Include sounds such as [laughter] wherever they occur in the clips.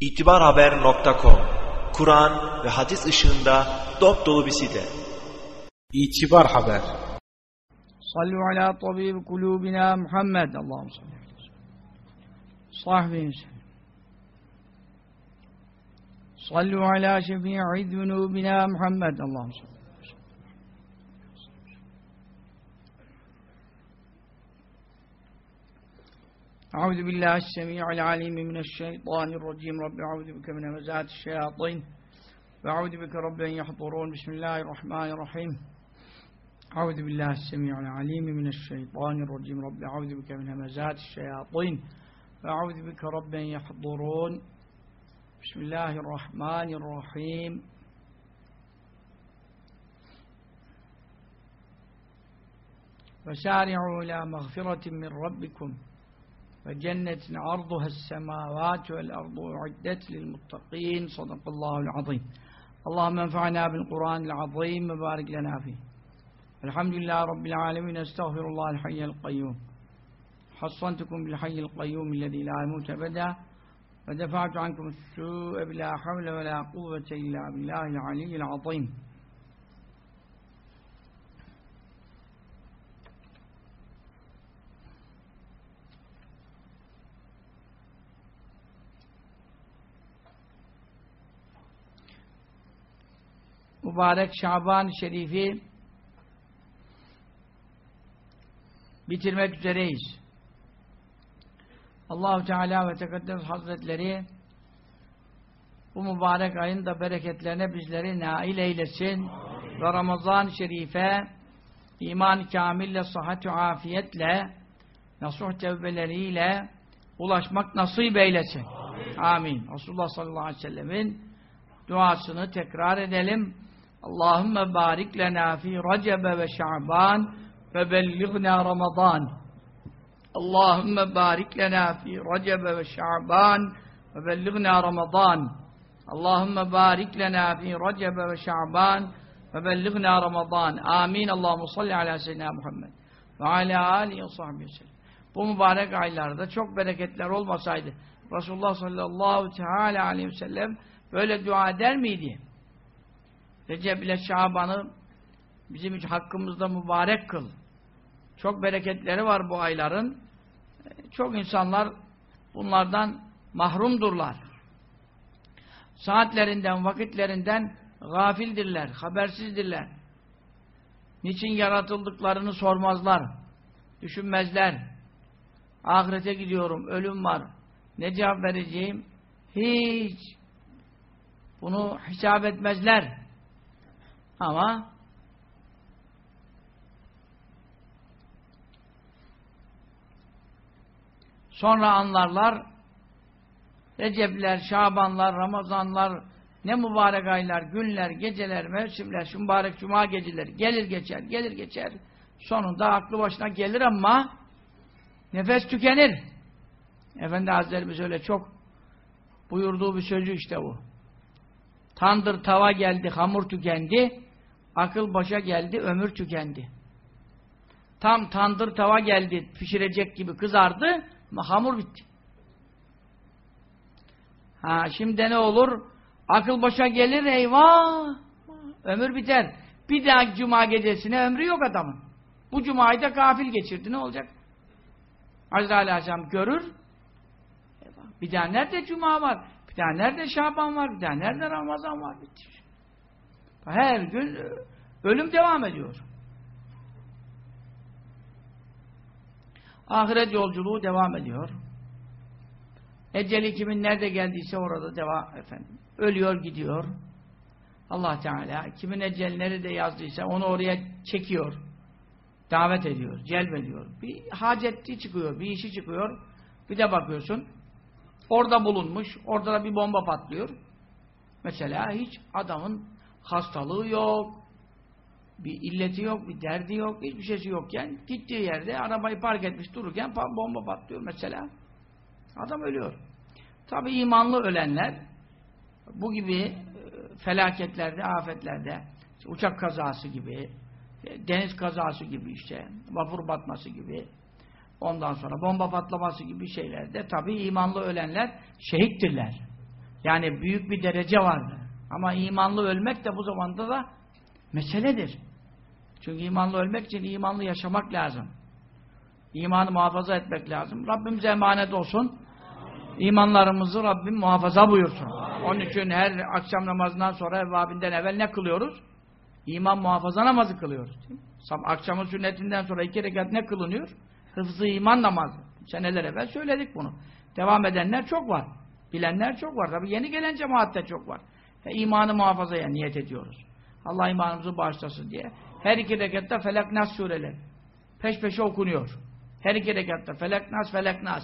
İtibarhaber.com Kur'an ve hadis ışığında dop dolu bir site. İtibar Haber Sallu ala tabib kulubina Muhammed. Allah'ım salli sahbim sallu ala şefii zunubina Muhammed. Allah'ım salli. أعوذ بالله السميع العليم من الشيطان الرجيم. رب أعوذ بك من همزات الشياطين وأعوذ بك رب أن يحضرون. بسم الله الرحمن الرحيم. أعوذ بالله السميع العليم من الشيطان الرجيم. رب أعوذ بك من همزات الشياطين وأعوذ بك رب أن يحضرون. بسم الله الرحمن الرحيم. وسارعوا إلى مغفرة من ربكم. وجنة عرضها السماوات والأرض أعدت للمتقين. صدق الله العظيم. اللهم انفعنا بالقرآن العظيم وبارك لنا فيه. الحمد لله رب العالمين. أستغفر الله الحي القيوم. حصنتكم بالحي القيوم الذي لا يموت أبدا. ودفعت عنكم السوء بلا حول ولا قوة إلا بالله العلي العظيم. Mübarek Şaban-ı Şerif'i bitirmek üzereyiz. Allahu Teala ve Tekaddes Hazretleri bu mübarek ayın da bereketlerine bizleri nail eylesin ve Ramazan-ı Şerif'e iman kamille, sıhhat-ı afiyetle, nasuh tevbeleriyle ulaşmak nasip eylesin. Amin. Amin. Resulullah sallallahu aleyhi ve sellemin duasını tekrar edelim. Allahümme barik lena fi Recebe ve Şaban ve bellighna Ramazan. Allahümme barik lena fi Recebe ve Şaban ve bellighna Ramazan. Allahümme barik lena fi Recebe ve Şaban ve bellighna Ramazan. Amin. Allahu salli ala seyyidina Muhammed ve ala alihi ve sahbihi sellem. Bu mübarek aylarda çok bereketler olmasaydı Resulullah sallallahu teala aleyhi ve sellem böyle dua eder miydi? Recep ile Şaban'ı bizim için hakkımızda mübarek kıl. Çok bereketleri var bu ayların. Çok insanlar bunlardan mahrumdurlar. Saatlerinden, vakitlerinden gafildirler, habersizdirler. Niçin yaratıldıklarını sormazlar, düşünmezler. Ahirete gidiyorum, ölüm var. Ne cevap vereceğim? Hiç. Bunu hesap etmezler. Ama sonra anlarlar Recepler, Şabanlar, Ramazanlar ne mübarek aylar, günler, geceler, mevsimler, şu mübarek cuma geceleri gelir geçer, gelir geçer. Sonunda aklı başına gelir ama nefes tükenir. Efendi Hazretlerimiz öyle çok buyurduğu bir sözü işte bu. Tandır tava geldi, hamur tükendi. Akıl başa geldi, ömür tükendi. Tam tandır tava geldi, pişirecek gibi kızardı, hamur bitti. Ha, şimdi ne olur? Akıl başa gelir, eyvah! Ömür biter. Bir daha cuma gecesine ömrü yok adamın. Bu cumayı da gafil geçirdi, ne olacak? Azrail Aleyhisselam görür, bir daha nerede cuma var? Bir daha nerede Şaban var? Bir daha nerede Ramazan var? Bitti. Her gün ölüm devam ediyor. Ahiret yolculuğu devam ediyor. Eceli kimin nerede geldiyse orada devam efendim. Ölüyor gidiyor. Allah Teala kimin eceli nerede yazdıysa onu oraya çekiyor. Davet ediyor, celbediyor. Bir hacetli çıkıyor, bir işi çıkıyor. Bir de bakıyorsun orada bulunmuş, orada da bir bomba patlıyor. Mesela hiç adamın hastalığı yok, bir illeti yok, bir derdi yok, hiçbir şeysi yokken gittiği yerde arabayı park etmiş dururken bomba patlıyor mesela. Adam ölüyor. Tabi imanlı ölenler bu gibi felaketlerde, afetlerde uçak kazası gibi deniz kazası gibi işte vapur batması gibi ondan sonra bomba patlaması gibi şeylerde tabi imanlı ölenler şehittirler. Yani büyük bir derece vardır. Ama imanlı ölmek de bu zamanda da meseledir. Çünkü imanlı ölmek için imanlı yaşamak lazım. İmanı muhafaza etmek lazım. Rabbimize emanet olsun. İmanlarımızı Rabbim muhafaza buyursun. Onun için her akşam namazından sonra evvabinden evvel ne kılıyoruz? İman muhafaza namazı kılıyoruz. Akşamın sünnetinden sonra iki rekat ne kılınıyor? Hıfzı iman namazı. Seneler evvel söyledik bunu. Devam edenler çok var. Bilenler çok var. Tabi yeni gelen cemaatte çok var. E, imanı muhafazaya niyet ediyoruz. Allah imanımızı bağışlasın diye. Her iki rekatta Felak Nas sureleri. Peş peşe okunuyor. Her iki rekatta Felak Nas, Felak Nas.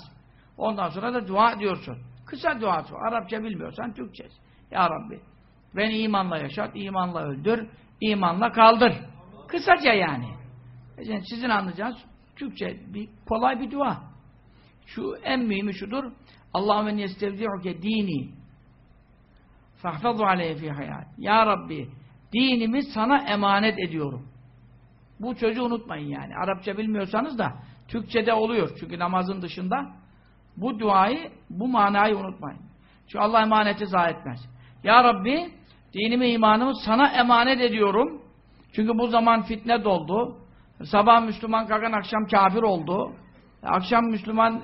Ondan sonra da dua ediyorsun. Kısa duası. Arapça bilmiyorsan Türkçe. Ya Rabbi beni imanla yaşat, imanla öldür, imanla kaldır. Kısaca yani. yani sizin anlayacağınız Türkçe bir kolay bir dua. Şu en mühimi şudur. Allahümme yestevdi'uke dini fahfazu aleyhi fi hayat. Ya Rabbi dinimi sana emanet ediyorum. Bu çocuğu unutmayın yani. Arapça bilmiyorsanız da Türkçe'de oluyor. Çünkü namazın dışında bu duayı, bu manayı unutmayın. Çünkü Allah emaneti zayi etmez. Ya Rabbi dinimi imanımı sana emanet ediyorum. Çünkü bu zaman fitne doldu. Sabah Müslüman kalkan akşam kafir oldu. Akşam Müslüman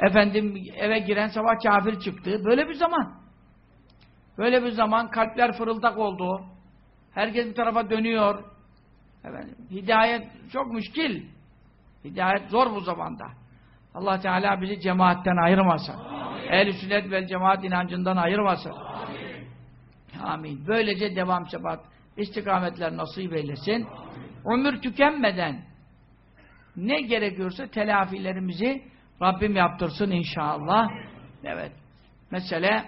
efendim eve giren sabah kafir çıktı. Böyle bir zaman. Böyle bir zaman kalpler fırıldak oldu. Herkes bir tarafa dönüyor. Efendim, hidayet çok müşkil. Hidayet zor bu zamanda. Allah Teala bizi cemaatten ayırmasın. Ehl-i sünnet vel cemaat inancından ayırmasın. Amin. Amin. Böylece devam sebat istikametler nasip eylesin. Ömür tükenmeden ne gerekiyorsa telafilerimizi Rabbim yaptırsın inşallah. Evet. Mesele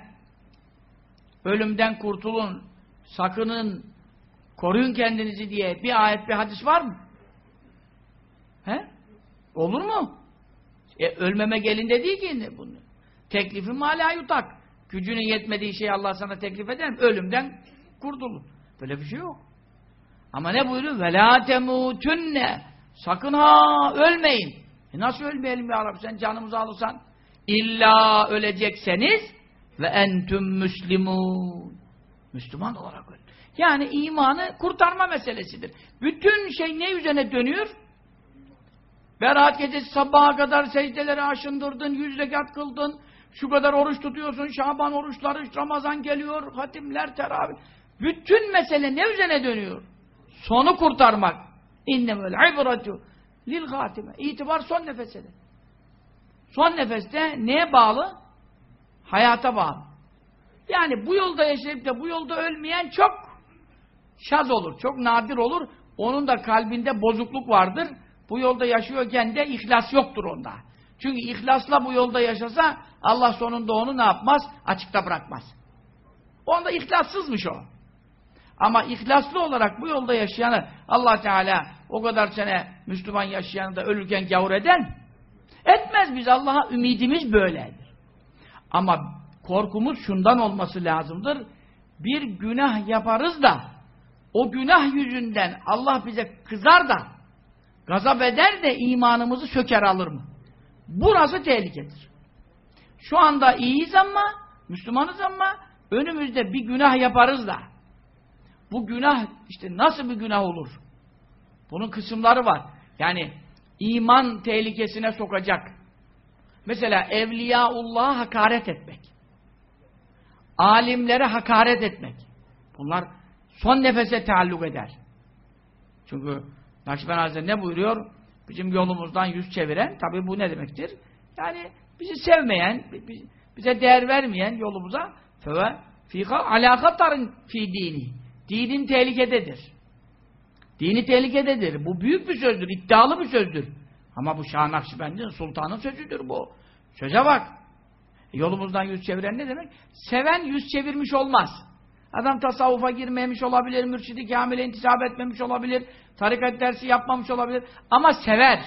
ölümden kurtulun, sakının, koruyun kendinizi diye bir ayet, bir hadis var mı? He? Olur mu? E, ölmeme gelin dediği ki bunu. Teklifin mala yutak. Gücünün yetmediği şeyi Allah sana teklif eder mi? Ölümden kurtulun. Böyle bir şey yok. Ama ne buyuruyor? وَلَا تَمُوتُنَّ Sakın ha ölmeyin. E nasıl ölmeyelim ya Rabbi sen canımızı alırsan? İlla ölecekseniz ve entüm müslimun. Müslüman olarak öl. Yani imanı kurtarma meselesidir. Bütün şey ne üzerine dönüyor? Berat gecesi sabaha kadar secdeleri aşındırdın, yüz rekat kıldın, şu kadar oruç tutuyorsun, Şaban oruçları, Ramazan geliyor, hatimler, teravih. Bütün mesele ne üzerine dönüyor? Sonu kurtarmak. İnnemel ibratu lil hatime. İtibar son nefesede. Son nefeste neye bağlı? Hayata bağlı. Yani bu yolda yaşayıp da bu yolda ölmeyen çok şaz olur, çok nadir olur. Onun da kalbinde bozukluk vardır. Bu yolda yaşıyorken de ihlas yoktur onda. Çünkü ihlasla bu yolda yaşasa Allah sonunda onu ne yapmaz? Açıkta bırakmaz. Onda ihlassızmış o. Ama ihlaslı olarak bu yolda yaşayanı Allah Teala o kadar sene Müslüman yaşayanı da ölürken gavur eder mi? Etmez biz. Allah'a ümidimiz böyledir. Ama korkumuz şundan olması lazımdır. Bir günah yaparız da o günah yüzünden Allah bize kızar da gazap eder de imanımızı söker alır mı? Burası tehlikedir. Şu anda iyiyiz ama Müslümanız ama önümüzde bir günah yaparız da bu günah işte nasıl bir günah olur? Bunun kısımları var. Yani iman tehlikesine sokacak. Mesela Evliyaullah'a hakaret etmek. Alimlere hakaret etmek. Bunlar son nefese taalluk eder. Çünkü Nakşibend Hazretleri ne buyuruyor? Bizim yolumuzdan yüz çeviren, tabi bu ne demektir? Yani bizi sevmeyen, bize değer vermeyen yolumuza feve fika alakatarın fi dini. Dinin tehlikededir. Dini tehlikededir. Bu büyük bir sözdür, iddialı bir sözdür. Ama bu Şah Nakşibend'in sultanın sözüdür bu. Söze bak. E, yolumuzdan yüz çeviren ne demek? Seven yüz çevirmiş olmaz. Adam tasavvufa girmemiş olabilir, mürşidi kamile intisap etmemiş olabilir, tarikat dersi yapmamış olabilir ama sever.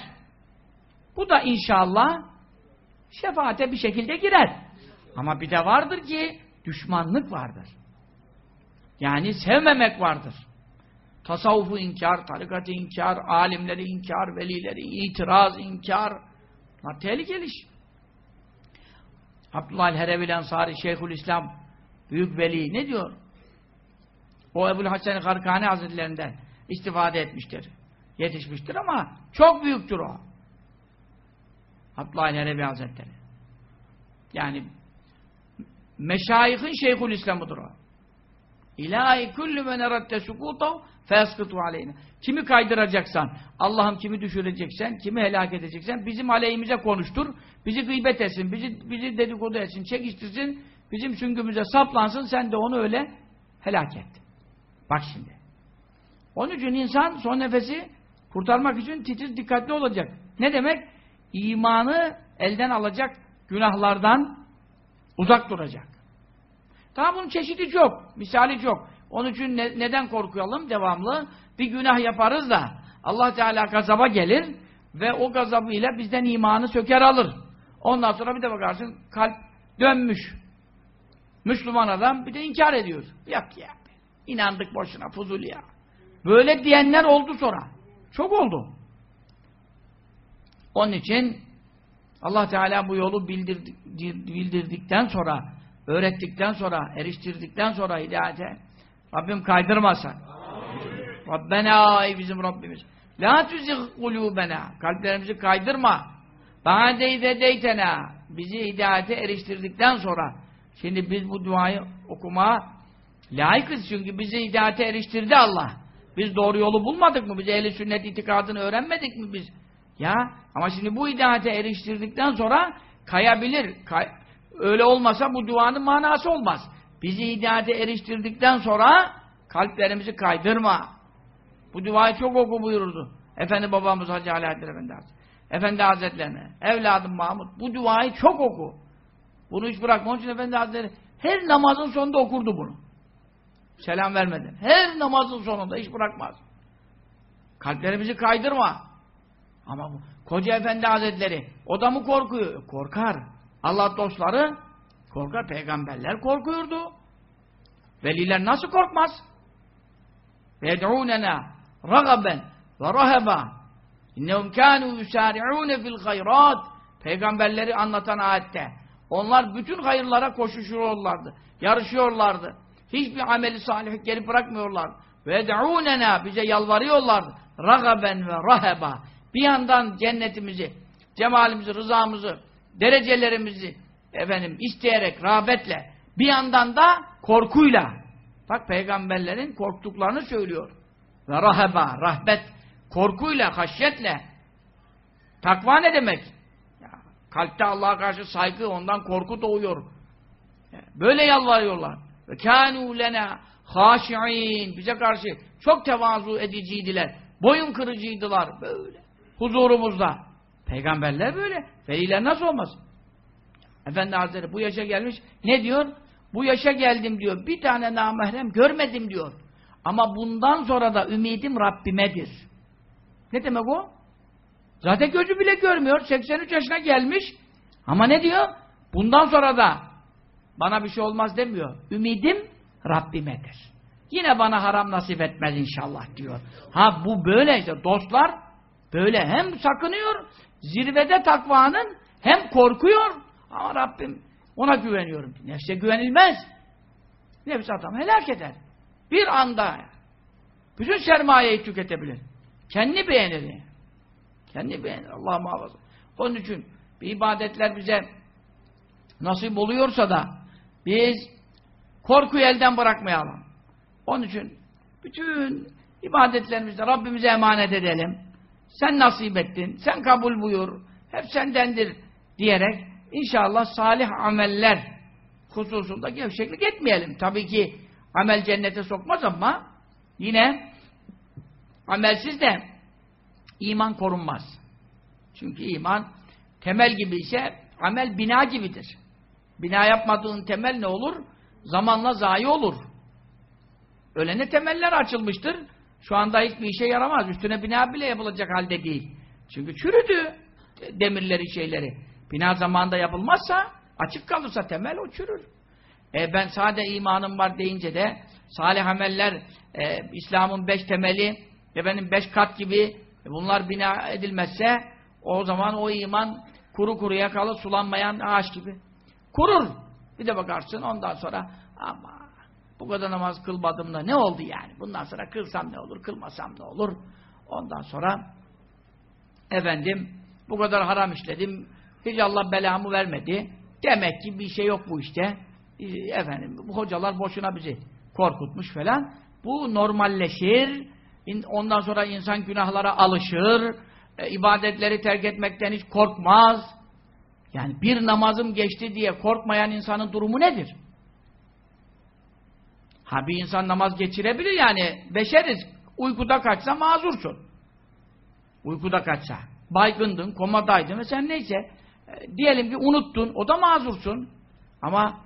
Bu da inşallah şefaate bir şekilde girer. Ama bir de vardır ki düşmanlık vardır. Yani sevmemek vardır. Tasavvufu inkar, tarikatı inkar, alimleri inkar, velileri itiraz, inkar. Bunlar tehlikeli iş. Abdullah el-Herevi Ensari Şeyhülislam Büyük veli ne diyor? O Ebu'l Hasan Karkani Hazretlerinden istifade etmiştir. Yetişmiştir ama çok büyüktür o. Abdullah Nebevi Hazretleri. Yani meşayihin şeyhül İslam'ıdır o. İlahi kullu men eradde sukutav feskutu aleyna. Kimi kaydıracaksan, Allah'ım kimi düşüreceksen, kimi helak edeceksen bizim aleyhimize konuştur. Bizi gıybet etsin, bizi, bizi dedikodu etsin, çekiştirsin, bizim süngümüze saplansın, sen de onu öyle helak et. Bak şimdi. Onun için insan son nefesi kurtarmak için titiz dikkatli olacak. Ne demek? İmanı elden alacak günahlardan uzak duracak. Tamam bunun çeşidi çok, misali çok. Onun için ne, neden korkuyalım devamlı? Bir günah yaparız da Allah Teala gazaba gelir ve o gazabıyla bizden imanı söker alır. Ondan sonra bir de bakarsın kalp dönmüş. Müslüman adam bir de inkar ediyor. Yok ya. İnandık boşuna, fuzul ya. Böyle diyenler oldu sonra. Çok oldu. Onun için Allah Teala bu yolu bildirdik, bildirdikten sonra, öğrettikten sonra, eriştirdikten sonra hidayete Rabbim kaydırmasa. Rabbena ey bizim Rabbimiz. La tuzigh kulubena. Kalplerimizi kaydırma. Ba'de izedeytena. Bizi hidayete eriştirdikten sonra. Şimdi biz bu duayı okumaya layıkız çünkü bizi hidayete eriştirdi Allah. Biz doğru yolu bulmadık mı? Biz ehli sünnet itikadını öğrenmedik mi biz? Ya ama şimdi bu hidayete eriştirdikten sonra kayabilir. Kay Öyle olmasa bu duanın manası olmaz. Bizi hidayete eriştirdikten sonra kalplerimizi kaydırma. Bu duayı çok oku buyururdu. Efendi babamız Hacı Alaaddin Efendi Hazretleri. Efendi Hazretlerine, evladım Mahmud bu duayı çok oku. Bunu hiç bırakma. Onun için Efendi Hazretleri her namazın sonunda okurdu bunu. Selam vermeden. Her namazın sonunda hiç bırakmaz. Kalplerimizi kaydırma. Ama bu Koca Efendi Hazretleri o da mı korkuyor? Korkar. Allah dostları korkar. Peygamberler korkuyordu. Veliler nasıl korkmaz? يَدْعُونَنَا رَغَبًا وَرَهَبًا اِنَّهُمْ كَانُوا يُسَارِعُونَ فِي الْخَيْرَاتِ Peygamberleri anlatan ayette. Onlar bütün hayırlara koşuşuyorlardı. Yarışıyorlardı. Hiçbir ameli salih geri bırakmıyorlardı. وَيَدْعُونَنَا Bize yalvarıyorlardı. رَغَبًا وَرَهَبًا Bir yandan cennetimizi, cemalimizi, rızamızı, derecelerimizi efendim isteyerek, rağbetle bir yandan da korkuyla bak peygamberlerin korktuklarını söylüyor. Ve raheba, rahbet, korkuyla, haşyetle takva ne demek? Ya, kalpte Allah'a karşı saygı, ondan korku doğuyor. Böyle yalvarıyorlar. Ve kânû lena haşi'in bize karşı çok tevazu ediciydiler. Boyun kırıcıydılar böyle. Huzurumuzda. Peygamberler böyle. Veliler nasıl olmaz? Efendi Hazretleri bu yaşa gelmiş. Ne diyor? Bu yaşa geldim diyor. Bir tane namahrem görmedim diyor. Ama bundan sonra da ümidim Rabbimedir. Ne demek o? Zaten gözü bile görmüyor. 83 yaşına gelmiş. Ama ne diyor? Bundan sonra da bana bir şey olmaz demiyor. Ümidim Rabbimedir. Yine bana haram nasip etmez inşallah diyor. Ha bu böyle işte. Dostlar böyle hem sakınıyor zirvede takvanın hem korkuyor ama Rabbim ona güveniyorum. Nefse güvenilmez. Nefis adam helak eder. Bir anda bütün sermayeyi tüketebilir. Kendi beğenir. Kendi beğenir. Allah muhafaza. Onun için bir ibadetler bize nasip oluyorsa da biz korkuyu elden bırakmayalım. Onun için bütün ibadetlerimizde Rabbimize emanet edelim. Sen nasip ettin, sen kabul buyur, hep sendendir diyerek inşallah salih ameller hususunda gevşeklik etmeyelim. Tabii ki amel cennete sokmaz ama yine amelsiz de iman korunmaz. Çünkü iman temel gibi ise amel bina gibidir. Bina yapmadığın temel ne olur? Zamanla zayi olur. Öyle ne temeller açılmıştır. Şu anda hiçbir işe yaramaz. Üstüne bina bile yapılacak halde değil. Çünkü çürüdü demirleri şeyleri. Bina zamanında yapılmazsa açık kalırsa temel o çürür. E ben sade imanım var deyince de salih ameller e, İslam'ın beş temeli ve benim beş kat gibi e, bunlar bina edilmezse o zaman o iman kuru kuruya kalır sulanmayan ağaç gibi. Kurur. Bir de bakarsın ondan sonra ama bu kadar namaz kılmadım da ne oldu yani? Bundan sonra kılsam ne olur, kılmasam ne olur? Ondan sonra efendim bu kadar haram işledim. Hiç Allah belamı vermedi. Demek ki bir şey yok bu işte. Ee, Efendim bu hocalar boşuna bizi korkutmuş falan. Bu normalleşir. Ondan sonra insan günahlara alışır. E, ibadetleri terk etmekten hiç korkmaz. Yani bir namazım geçti diye korkmayan insanın durumu nedir? Ha bir insan namaz geçirebilir yani. Beşeriz. Uykuda kaçsa mazursun. Uykuda kaçsa. Baygındın, komadaydın ve sen neyse e, diyelim ki unuttun, o da mazursun. Ama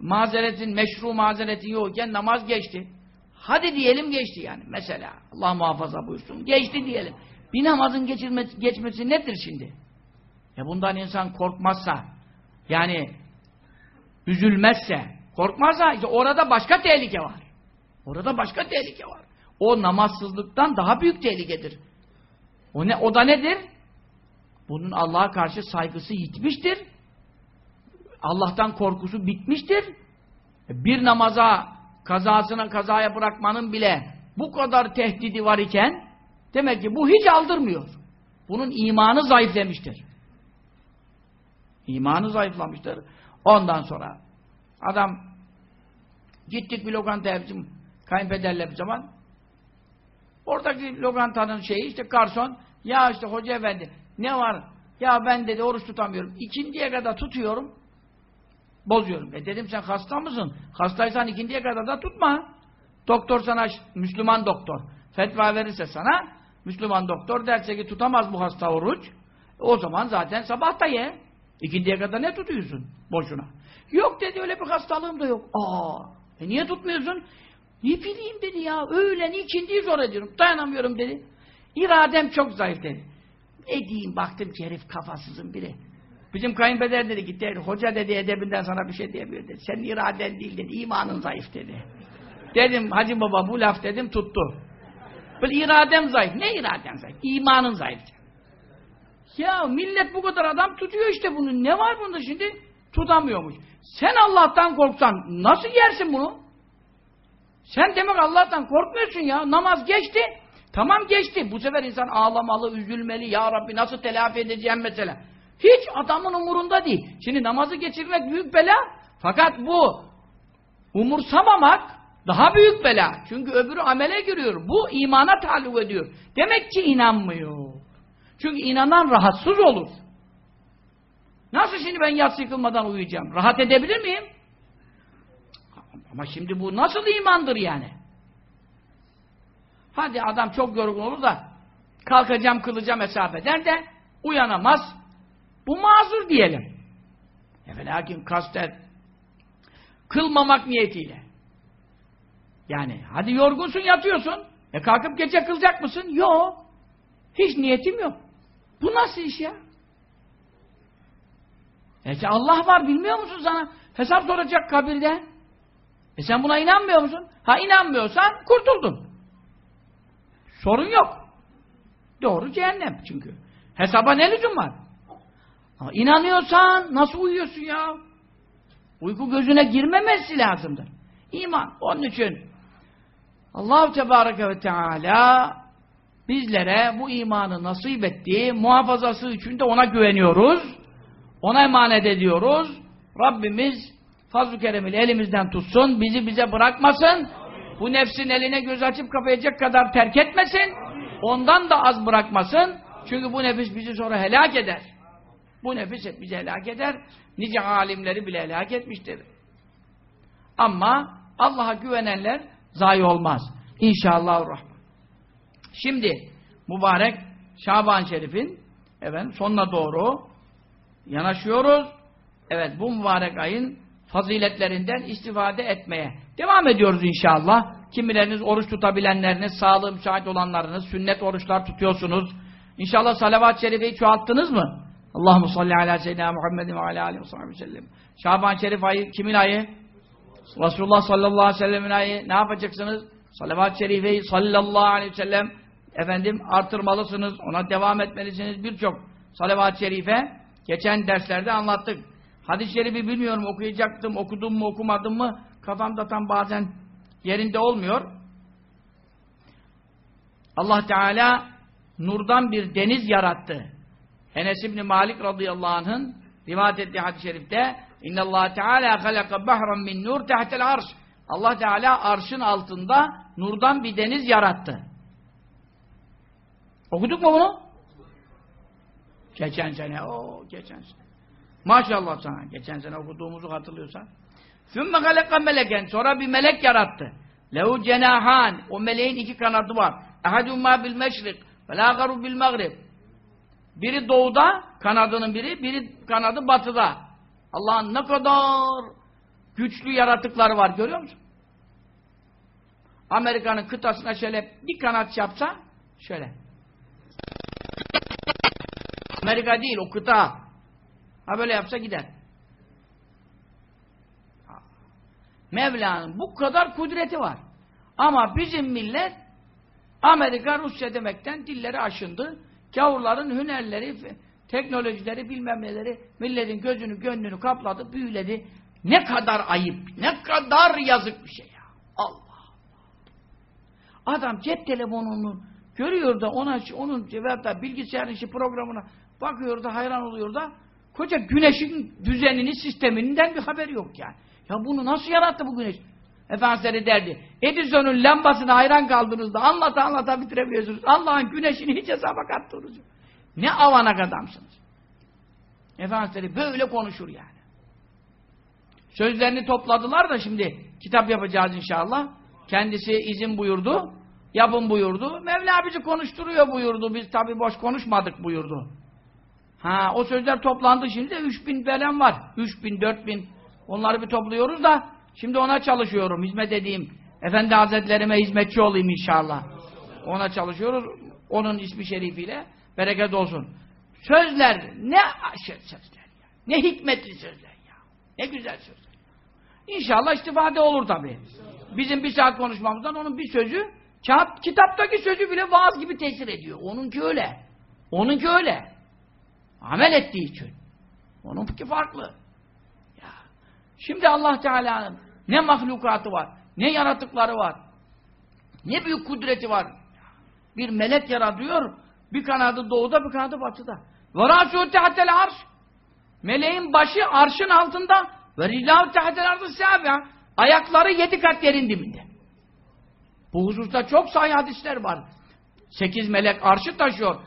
mazeretin, meşru mazeretin yokken namaz geçti. Hadi diyelim geçti yani. Mesela Allah muhafaza buyursun. Geçti diyelim. Bir namazın geçirmesi, geçmesi nedir şimdi? E bundan insan korkmazsa, yani üzülmezse, korkmazsa işte orada başka tehlike var. Orada başka tehlike var. O namazsızlıktan daha büyük tehlikedir. O ne o da nedir? Bunun Allah'a karşı saygısı yitmiştir. Allah'tan korkusu bitmiştir. Bir namaza kazasına kazaya bırakmanın bile bu kadar tehdidi var iken demek ki bu hiç aldırmıyor. Bunun imanı zayıflemiştir. İmanı zayıflamıştır. Ondan sonra adam gittik bir lokantaya bizim kayınpederle bir zaman oradaki lokantanın şeyi işte garson ya işte hoca efendi ne var? Ya ben dedi oruç tutamıyorum. İkindiye kadar tutuyorum bozuyorum. E dedim sen hasta mısın? Hastaysan ikindiye kadar da tutma. Doktor sana, Müslüman doktor fetva verirse sana Müslüman doktor derse ki tutamaz bu hasta oruç. O zaman zaten sabah da ye. İkindiye kadar ne tutuyorsun? Boşuna. Yok dedi öyle bir hastalığım da yok. Aa, e niye tutmuyorsun? Ne bileyim dedi ya. Öğlen ikindiyi zor ediyorum. Dayanamıyorum dedi. İradem çok zayıf dedi. Ne diyeyim baktım ki herif kafasızın biri. Bizim kayınpeder dedi gitti. Hoca dedi edebinden sana bir şey diyemiyor dedi. Senin iraden değil dedi. imanın zayıf dedi. Dedim hacı baba bu laf dedim tuttu. Böyle iradem zayıf. Ne iraden zayıf? İmanın zayıf. Ya millet bu kadar adam tutuyor işte bunu. Ne var bunda şimdi? Tutamıyormuş. Sen Allah'tan korksan nasıl yersin bunu? Sen demek Allah'tan korkmuyorsun ya. Namaz geçti. Tamam geçti. Bu sefer insan ağlamalı, üzülmeli. Ya Rabbi nasıl telafi edeceğim mesela. Hiç adamın umurunda değil. Şimdi namazı geçirmek büyük bela. Fakat bu umursamamak daha büyük bela. Çünkü öbürü amele giriyor. Bu imana taluk ediyor. Demek ki inanmıyor. Çünkü inanan rahatsız olur. Nasıl şimdi ben yatsı yıkılmadan uyuyacağım? Rahat edebilir miyim? Ama şimdi bu nasıl imandır yani? Hadi adam çok yorgun olur da kalkacağım kılacağım hesap eder de uyanamaz. Bu mazur diyelim. E lakin kasten kılmamak niyetiyle. Yani hadi yorgunsun yatıyorsun. E kalkıp gece kılacak mısın? Yok. Hiç niyetim yok. Bu nasıl iş ya? E Allah var bilmiyor musun sana? Hesap soracak kabirde. E sen buna inanmıyor musun? Ha inanmıyorsan kurtuldun. Sorun yok. Doğru cehennem çünkü. Hesaba ne lüzum var? Ama inanıyorsan nasıl uyuyorsun ya? Uyku gözüne girmemesi lazımdır. İman. Onun için Allah Tebareke ve Teala bizlere bu imanı nasip etti. Muhafazası için de ona güveniyoruz. Ona emanet ediyoruz. Rabbimiz fazl-ı keremiyle elimizden tutsun. Bizi bize bırakmasın. Bu nefsin eline göz açıp kapayacak kadar terk etmesin. Ondan da az bırakmasın. Çünkü bu nefis bizi sonra helak eder. Bu nefis hep bizi helak eder. Nice alimleri bile helak etmiştir. Ama Allah'a güvenenler zayi olmaz. İnşallah rahman. Şimdi mübarek Şaban Şerif'in efendim sonuna doğru yanaşıyoruz. Evet bu mübarek ayın faziletlerinden istifade etmeye devam ediyoruz inşallah. Kimileriniz oruç tutabilenleriniz, sağlığı müsait olanlarınız, sünnet oruçlar tutuyorsunuz. İnşallah salavat-ı şerifeyi çoğalttınız mı? Allahu salli ala seyyidina Muhammedin ve ala aleyhi ve sellem. Şaban Şerif ayı kimin ayı? Resulullah sallallahu aleyhi ve sellemin ayı. Ne yapacaksınız? Salavat-ı şerifeyi sallallahu aleyhi ve sellem efendim artırmalısınız. Ona devam etmelisiniz. Birçok salavat-ı şerife geçen derslerde anlattık. Hadis-i şerifi bilmiyorum okuyacaktım, okudum mu okumadım mı kafamda tam bazen yerinde olmuyor. Allah Teala nurdan bir deniz yarattı. Enes İbni Malik radıyallahu anh'ın rivayet ettiği hadis-i şerifte İnne Allah Teala halaka bahran min nur tahtel arş. Allah Teala arşın altında nurdan bir deniz yarattı. Okuduk mu bunu? Geçen sene, o geçen sene. Maşallah sana, geçen sene okuduğumuzu hatırlıyorsan. ثُمَّ خَلَقَ meleken Sonra bir melek yarattı. Lehu cenahan. O meleğin iki kanadı var. اَحَدُمَّا بِالْمَشْرِقِ وَلَاغَرُ بِالْمَغْرِبِ Biri doğuda, kanadının biri, biri kanadı batıda. Allah'ın ne kadar güçlü yaratıkları var görüyor musun? Amerika'nın kıtasına şöyle bir kanat yapsa, şöyle. Amerika değil, o kıta. Ha böyle yapsa gider. Mevla'nın bu kadar kudreti var. Ama bizim millet Amerika, Rusya demekten dilleri aşındı. Gavurların hünerleri, teknolojileri, bilmem neleri milletin gözünü, gönlünü kapladı, büyüledi. Ne kadar ayıp, ne kadar yazık bir şey ya. Allah Allah. Adam cep telefonunu görüyor da ona, onun veyahut da bilgisayarın işi programına bakıyor da hayran oluyor da koca güneşin düzenini, sisteminden bir haber yok yani. Ya bunu nasıl yarattı bu güneş? Efendimiz derdi. Edison'un lambasına hayran kaldınız da anlata anlata bitiremiyorsunuz. Allah'ın güneşini hiç hesaba kattınız. Ne avanak adamsınız. Efendimiz böyle konuşur yani. Sözlerini topladılar da şimdi kitap yapacağız inşallah. Kendisi izin buyurdu. Yapın buyurdu. Mevla bizi konuşturuyor buyurdu. Biz tabi boş konuşmadık buyurdu. Ha o sözler toplandı şimdi de 3000 falan var. 3000, 4000 onları bir topluyoruz da şimdi ona çalışıyorum. Hizmet edeyim. Efendi Hazretlerime hizmetçi olayım inşallah. Ona çalışıyoruz. Onun ismi şerifiyle bereket olsun. Sözler ne sözler ya. Ne hikmetli sözler ya. Ne güzel sözler. İnşallah istifade olur tabi. Bizim bir saat konuşmamızdan onun bir sözü kitaptaki sözü bile vaaz gibi tesir ediyor. Onunki öyle. Onunki öyle. Amel ettiği için. Onunki farklı. Ya. Şimdi Allah Teala'nın ne mahlukatı var, ne yaratıkları var, ne büyük kudreti var. Bir melek yaratıyor, bir kanadı doğuda, bir kanadı batıda. وَرَاسُوا تَحْتَ arş. Meleğin başı arşın altında ve رِلَاهُ تَحْتَ الْاَرْضِ Ayakları yedi kat yerin dibinde. Bu hususta çok sahih hadisler var. Sekiz melek arşı taşıyor.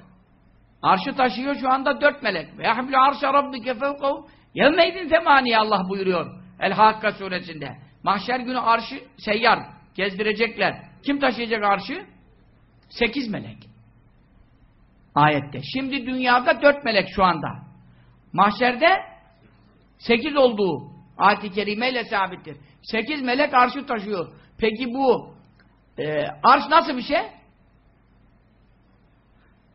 Arşı taşıyor şu anda dört melek. Yahmilü arşa rabbike fevkahu yevmeydin temaniye Allah buyuruyor. El-Hakka suresinde. Mahşer günü arşı seyyar. Gezdirecekler. Kim taşıyacak arşı? Sekiz melek. Ayette. Şimdi dünyada dört melek şu anda. Mahşerde sekiz olduğu ayet-i kerimeyle sabittir. Sekiz melek arşı taşıyor. Peki bu e, arş nasıl bir şey?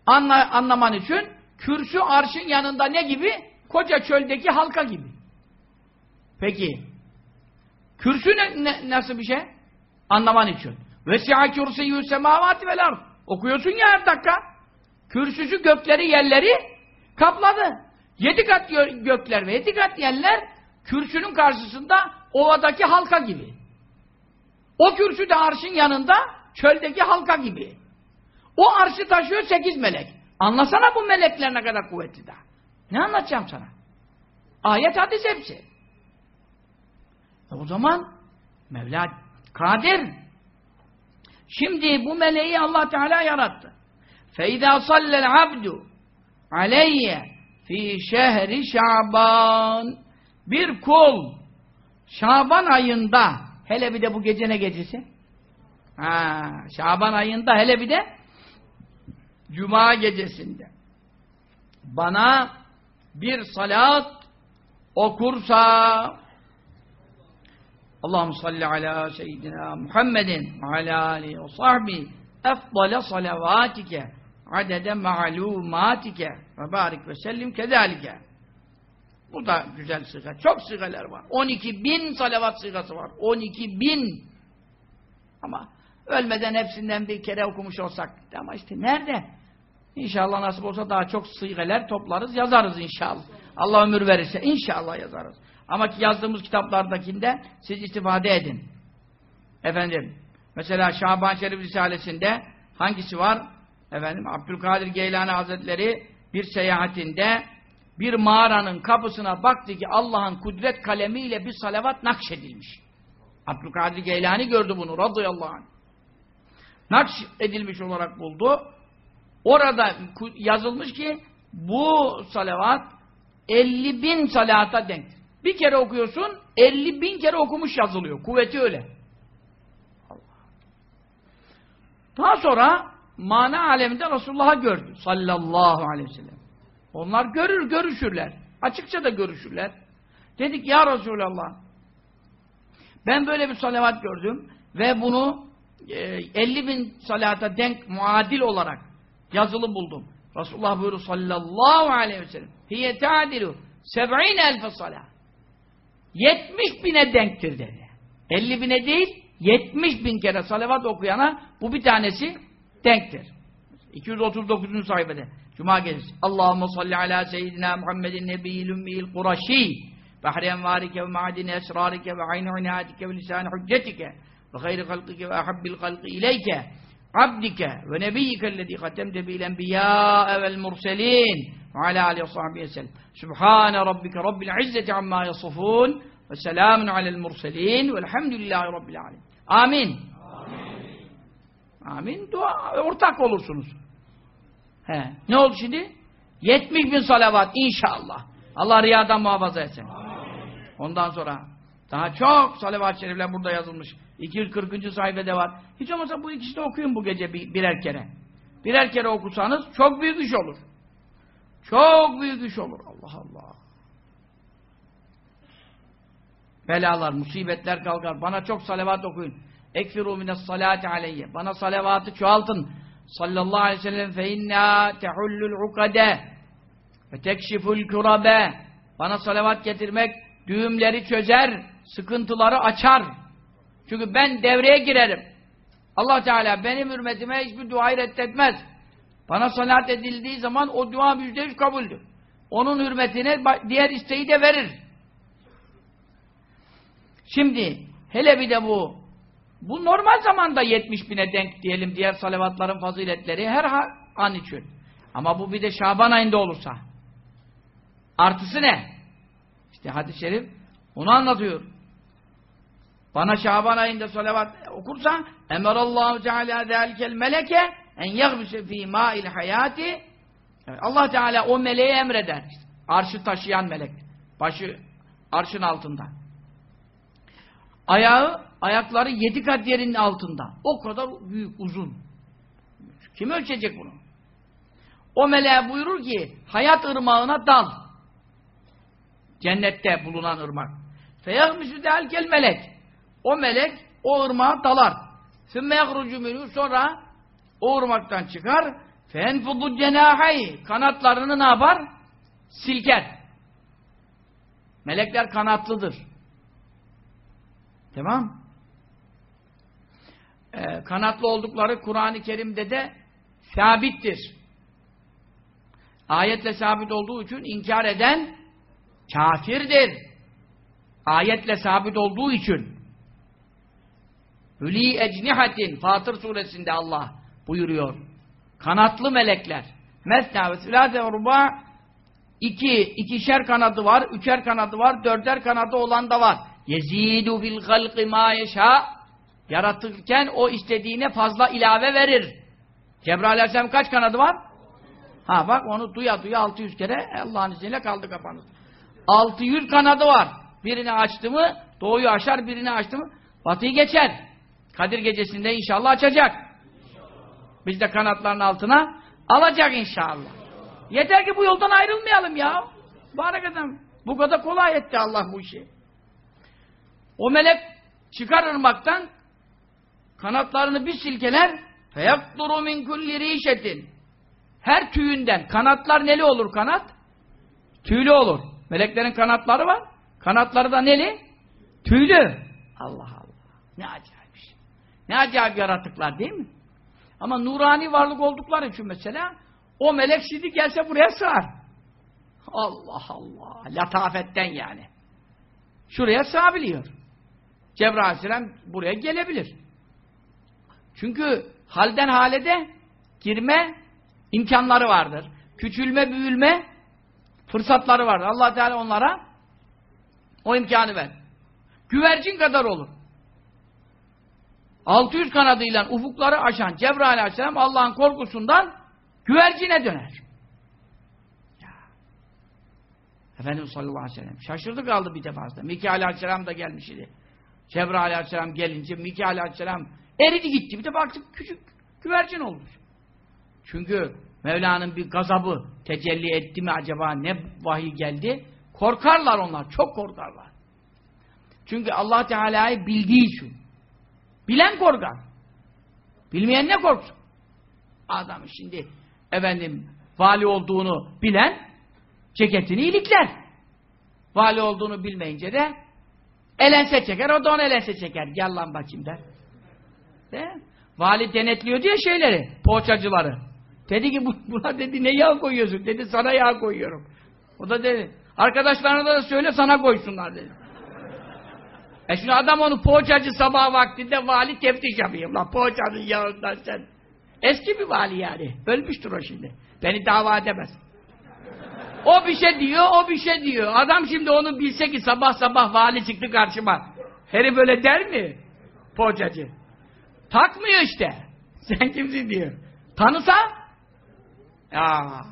Anla, anlaman için kürsü arşın yanında ne gibi? Koca çöldeki halka gibi. Peki kürsü ne, ne, nasıl bir şey? Anlaman için. Vesi'a kürsiyyü semavati vel. Okuyorsun ya her dakika. Kürsüsü gökleri yerleri kapladı. Yedi kat gökler ve yedi kat yerler kürsünün karşısında ovadaki halka gibi. O kürsü de arşın yanında çöldeki halka gibi. O arşı taşıyor sekiz melek. Anlasana bu melekler ne kadar kuvvetli daha. Ne anlatacağım sana? Ayet hadis hepsi. E o zaman Mevla kadir. Şimdi bu meleği Allah Teala yarattı. فَاِذَا صَلَّ الْعَبْدُ عَلَيَّ fi şehri Şaban bir kul Şaban ayında hele bir de bu gece ne gecesi? Ha, Şaban ayında hele bir de Cuma gecesinde bana bir salat okursa Allahümme salli ala seyyidina Muhammedin ve ala alihi ve sahbihi efdale salavatike adede ma'lumatike ve barik ve sellim kezalike bu da güzel sıga. Çok sıgalar var. 12 bin salavat sıgası var. 12 bin ama ölmeden hepsinden bir kere okumuş olsak ama işte nerede? İnşallah nasip olsa daha çok sıgeler toplarız, yazarız inşallah. Allah ömür verirse inşallah yazarız. Ama ki yazdığımız kitaplardakinde siz istifade edin. Efendim, mesela Şaban Şerif Risalesi'nde hangisi var? Efendim, Abdülkadir Geylani Hazretleri bir seyahatinde bir mağaranın kapısına baktı ki Allah'ın kudret kalemiyle bir salavat nakşedilmiş. Abdülkadir Geylani gördü bunu radıyallahu anh. Nakş edilmiş olarak buldu. Orada yazılmış ki bu salavat 50 bin salata denk. Bir kere okuyorsun 50 bin kere okumuş yazılıyor. Kuvveti öyle. Daha sonra mana aleminde Resulullah'ı gördü. Sallallahu aleyhi ve sellem. Onlar görür, görüşürler. Açıkça da görüşürler. Dedik ya Resulallah ben böyle bir salavat gördüm ve bunu 50 bin salata denk muadil olarak yazılı buldum. Resulullah buyuruyor sallallahu aleyhi ve sellem hiye ta'dilu seb'in elfe salat 70 bine denktir dedi. 50 bine değil 70 bin kere salavat okuyana bu bir tanesi denktir. 239. sayfada Cuma gecesi. Allahumme salli ala seyyidina Muhammedin nebiyyil ümmiyil kuraşi bahri envarike ve ma'adini esrarike ve ayni inayetike ve lisan hüccetike ve hayri halkike ve ahabbil halki ileyke abdike ve nebiyyike ellezî hatemte bil enbiyâ vel murselîn ve alâ aleyhi sahbihi sellem. Sübhâne rabbike rabbil izzeti amma yasifûn ve selâmun alel murselîn velhamdülillâhi rabbil âlemin. Amin. Amin. Dua, ortak olursunuz. He. Ne oldu şimdi? 70 bin salavat inşallah. Allah riyadan muhafaza etsin. Ondan sonra daha çok salavat-ı şerifler burada yazılmış. 240. sayfada var. Hiç olmazsa bu ikisi de okuyun bu gece bir, birer kere. Birer kere okusanız çok büyük iş olur. Çok büyük iş olur. Allah Allah. Belalar, musibetler kalkar. Bana çok salavat okuyun. Ekfiru mines salati aleyye. Bana salavatı çoğaltın. Sallallahu aleyhi ve sellem fe inna tehullul ukade ve tekşiful kurabe. Bana salavat getirmek düğümleri çözer, sıkıntıları açar. Çünkü ben devreye girerim. Allah Teala benim hürmetime hiçbir duayı reddetmez. Bana salat edildiği zaman o dua yüzde yüz kabuldür. Onun hürmetine diğer isteği de verir. Şimdi hele bir de bu bu normal zamanda 70 bine denk diyelim diğer salavatların faziletleri her an için. Ama bu bir de Şaban ayında olursa. Artısı ne? İşte hadis-i şerif onu anlatıyor. Bana Şaban ayında salavat okursa emerallahu teala zâlikel meleke en yagmise fî mâil hayâti Allah Teala o meleği emreder. Arşı taşıyan melek. Başı arşın altında. Ayağı, ayakları yedi kat yerinin altında. O kadar büyük, uzun. Kim ölçecek bunu? O meleğe buyurur ki, hayat ırmağına dal. Cennette bulunan ırmak. Feyagmisü delkel melek. O melek o ırmağa dalar. Sonra o ırmaktan çıkar. Fenfudu cenahayı. Kanatlarını ne yapar? Silker. Melekler kanatlıdır. Tamam. Ee, kanatlı oldukları Kur'an-ı Kerim'de de sabittir. Ayetle sabit olduğu için inkar eden kafirdir. Ayetle sabit olduğu için. Hüli ecnihatin Fatır suresinde Allah buyuruyor. Kanatlı melekler. Mesna ve sülâse ve iki, ikişer kanadı var, üçer kanadı var, dörder kanadı olan da var. Yezidu fil halqi ma yeşâ Yaratırken o istediğine fazla ilave verir. Cebrail Aleyhisselam kaç kanadı var? Ha bak onu duya duya 600 kere Allah'ın izniyle kaldı kapanır. 600 kanadı var. Birini açtı mı doğuyu aşar, birini açtı mı batıyı geçer. Kadir gecesinde inşallah açacak. Biz de kanatların altına alacak inşallah. Yeter ki bu yoldan ayrılmayalım ya. Barak adam. Bu kadar kolay etti Allah bu işi. O melek çıkar ırmaktan kanatlarını bir silkeler feyakturu min kulli rişetin her tüyünden kanatlar neli olur kanat? Tüylü olur. Meleklerin kanatları var. Kanatları da neli? Tüylü. Allah Allah. Ne acayip. Ne acayip yaratıklar değil mi? Ama nurani varlık oldukları için mesela o melek şimdi gelse buraya sığar. Allah Allah. Latafetten yani. Şuraya sığabiliyor. Cebrail aleyhisselam buraya gelebilir. Çünkü halden halede girme imkanları vardır. Küçülme, büyülme fırsatları vardır. allah Teala onlara o imkanı ver. Güvercin kadar olur. 600 kanadıyla ufukları aşan Cebrail aleyhisselam Allah'ın korkusundan güvercine döner. Ya. Efendimiz sallallahu aleyhi ve sellem şaşırdı kaldı bir defasında. Mikail aleyhisselam da gelmiş idi. Cebrail aleyhisselam gelince Mikail aleyhisselam eridi gitti. Bir de baktık küçük güvercin olmuş. Çünkü Mevla'nın bir gazabı tecelli etti mi acaba ne vahiy geldi? Korkarlar onlar. Çok korkarlar. Çünkü Allah Teala'yı bildiği için. Bilen korkar. Bilmeyen ne korksun? Adam şimdi efendim vali olduğunu bilen ceketini ilikler. Vali olduğunu bilmeyince de elense çeker, o da onu elense çeker. Gel lan bakayım der. De? Vali denetliyor diye şeyleri, poğaçacıları. Dedi ki buna dedi ne yağ koyuyorsun? Dedi sana yağ koyuyorum. O da dedi arkadaşlarına da söyle sana koysunlar dedi. E şimdi adam onu poğaçacı sabah vaktinde vali teftiş yapayım lan poğaçanın yağından sen. Eski bir vali yani. Ölmüştür o şimdi. Beni dava edemez. O bir şey diyor, o bir şey diyor. Adam şimdi onu bilse ki sabah sabah vali çıktı karşıma. Herif böyle der mi? Poğaçacı. Takmıyor işte. [laughs] Sen kimsin diyor. Tanısa? Ya.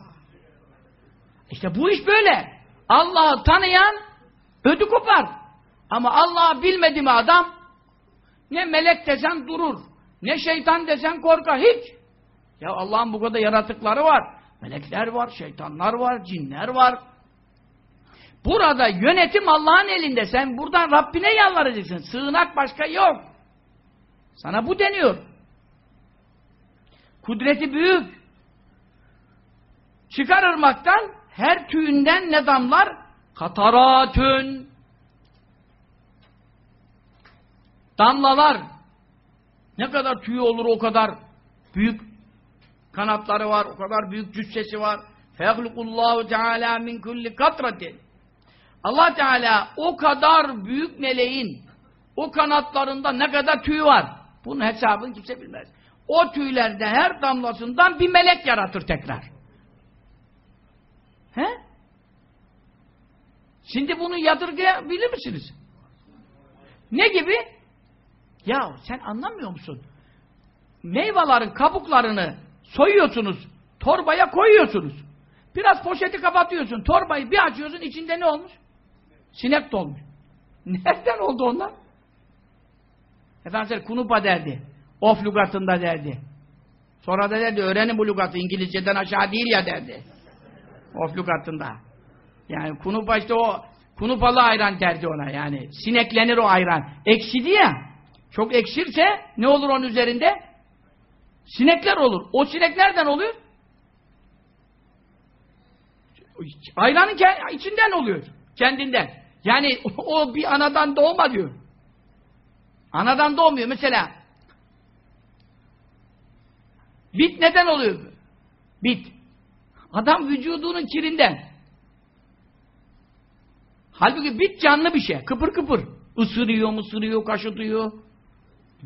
İşte bu iş böyle. Allah'ı tanıyan ödü kopar. Ama Allah'ı bilmedi mi adam ne melek desen durur. Ne şeytan desen korkar. Hiç. Ya Allah'ın bu kadar yaratıkları var. Melekler var, şeytanlar var, cinler var. Burada yönetim Allah'ın elinde. Sen buradan Rabbine yalvaracaksın. Sığınak başka yok. Sana bu deniyor. Kudreti büyük. Çıkar ırmaktan her tüyünden ne damlar? Kataratün. Damlalar. Ne kadar tüyü olur o kadar büyük kanatları var, o kadar büyük cüssesi var. Fehlukullahu Teala min kulli katratin. Allah Teala o kadar büyük meleğin o kanatlarında ne kadar tüy var. Bunun hesabını kimse bilmez. O tüylerde her damlasından bir melek yaratır tekrar. He? Şimdi bunu yadırgayabilir misiniz? Ne gibi? Ya sen anlamıyor musun? Meyvelerin kabuklarını soyuyorsunuz, torbaya koyuyorsunuz. Biraz poşeti kapatıyorsun, torbayı bir açıyorsun, içinde ne olmuş? Sinek dolmuş. [laughs] Nereden oldu onlar? Efendim kunupa derdi. Of lügatında derdi. Sonra da derdi, öğrenin bu lügatı, İngilizceden aşağı değil ya derdi. Of lügatında. Yani kunupa işte o, kunupalı ayran derdi ona yani. Sineklenir o ayran. Ekşidi ya. Çok ekşirse ne olur onun üzerinde? Sinekler olur. O sinek nereden oluyor? Ayranın içinden oluyor. Kendinden. Yani [laughs] o bir anadan doğma diyor. Anadan doğmuyor. Mesela bit neden oluyor? Bit. Adam vücudunun kirinden. Halbuki bit canlı bir şey. Kıpır kıpır. Isırıyor, mısırıyor, kaşıtıyor.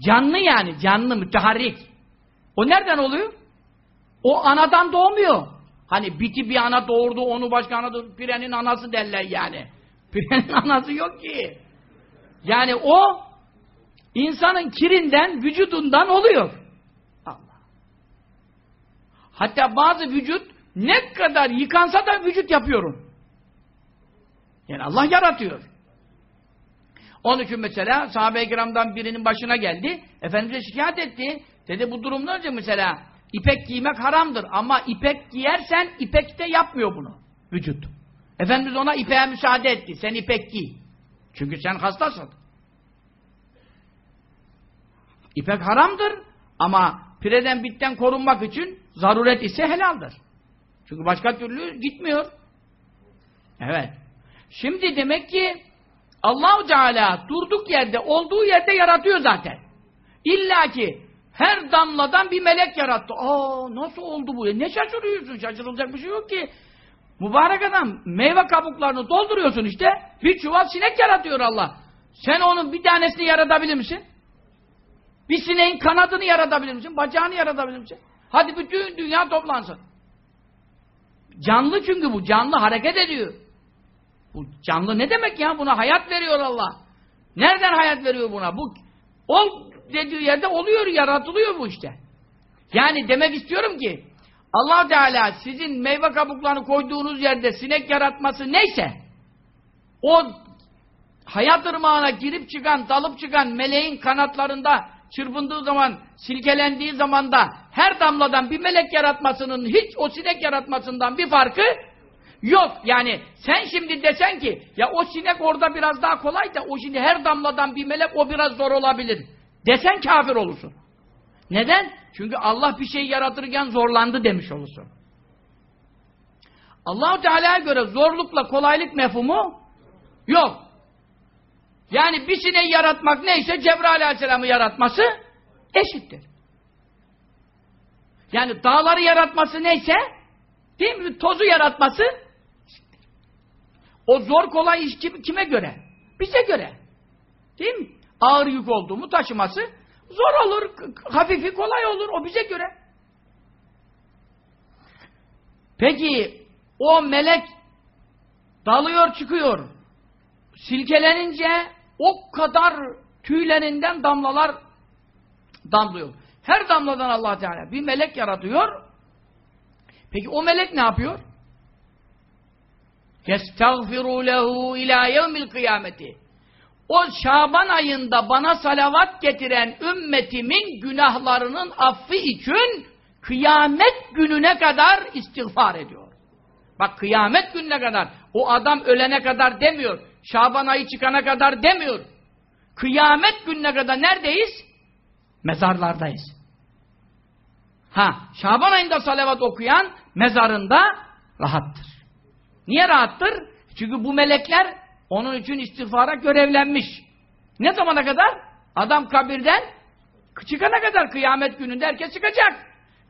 Canlı yani. Canlı, müteharrik. O nereden oluyor? O anadan doğmuyor. Hani biti bir ana doğurdu, onu başka ana doğurdu. Pirenin anası derler yani. [laughs] Pirenin anası yok ki. Yani o insanın kirinden, vücudundan oluyor. Allah. Hatta bazı vücut ne kadar yıkansa da vücut yapıyorum. Yani Allah yaratıyor. Onun için mesela sahabe-i kiramdan birinin başına geldi. Efendimiz'e şikayet etti. Dedi bu durumda önce mesela ipek giymek haramdır. Ama ipek giyersen ipek de yapmıyor bunu. Vücut. Efendimiz ona ipeğe müsaade etti. Sen ipek giy. Çünkü sen hastasın. İpek haramdır. Ama pireden bitten korunmak için zaruret ise helaldir. Çünkü başka türlü gitmiyor. Evet. Şimdi demek ki Allahu Teala durduk yerde, olduğu yerde yaratıyor zaten. İlla ki her damladan bir melek yarattı. Aa nasıl oldu bu? Ne şaşırıyorsun? Şaşırılacak bir şey yok ki. Mübarek adam meyve kabuklarını dolduruyorsun işte. Bir çuval sinek yaratıyor Allah. Sen onun bir tanesini yaratabilir misin? Bir sineğin kanadını yaratabilir misin? Bacağını yaratabilir misin? Hadi bütün dünya toplansın. Canlı çünkü bu. Canlı hareket ediyor. Bu canlı ne demek ya? Buna hayat veriyor Allah. Nereden hayat veriyor buna? Bu ol dediği yerde oluyor, yaratılıyor bu işte. Yani demek istiyorum ki allah Teala sizin meyve kabuklarını koyduğunuz yerde sinek yaratması neyse o hayat ırmağına girip çıkan, dalıp çıkan meleğin kanatlarında çırpındığı zaman, silkelendiği zaman da her damladan bir melek yaratmasının hiç o sinek yaratmasından bir farkı yok. Yani sen şimdi desen ki ya o sinek orada biraz daha kolay da o şimdi her damladan bir melek o biraz zor olabilir. Desen kafir olursun. Neden? Çünkü Allah bir şey yaratırken zorlandı demiş olursun. Allahu Teala'ya göre zorlukla kolaylık mefhumu yok. Yani bir sineği yaratmak neyse Cebrail Aleyhisselam'ı yaratması eşittir. Yani dağları yaratması neyse değil mi? Tozu yaratması. O zor kolay iş kim- kime göre? Bize göre. Değil mi? Ağır yük olduğumu taşıması zor olur, hafifi kolay olur. O bize göre. Peki o melek dalıyor çıkıyor. Silkelenince o kadar tüylerinden damlalar damlıyor. Her damladan allah Teala bir melek yaratıyor. Peki o melek ne yapıyor? يَسْتَغْفِرُوا لَهُ اِلٰى يَوْمِ الْقِيَامَةِ O Şaban ayında bana salavat getiren ümmetimin günahlarının affı için kıyamet gününe kadar istiğfar ediyor. Bak kıyamet gününe kadar o adam ölene kadar demiyor. Şaban ayı çıkana kadar demiyor. Kıyamet gününe kadar neredeyiz? Mezarlardayız. Ha, Şaban ayında salavat okuyan mezarında rahattır. Niye rahattır? Çünkü bu melekler onun için istiğfara görevlenmiş. Ne zamana kadar? Adam kabirden çıkana kadar kıyamet gününde herkes çıkacak.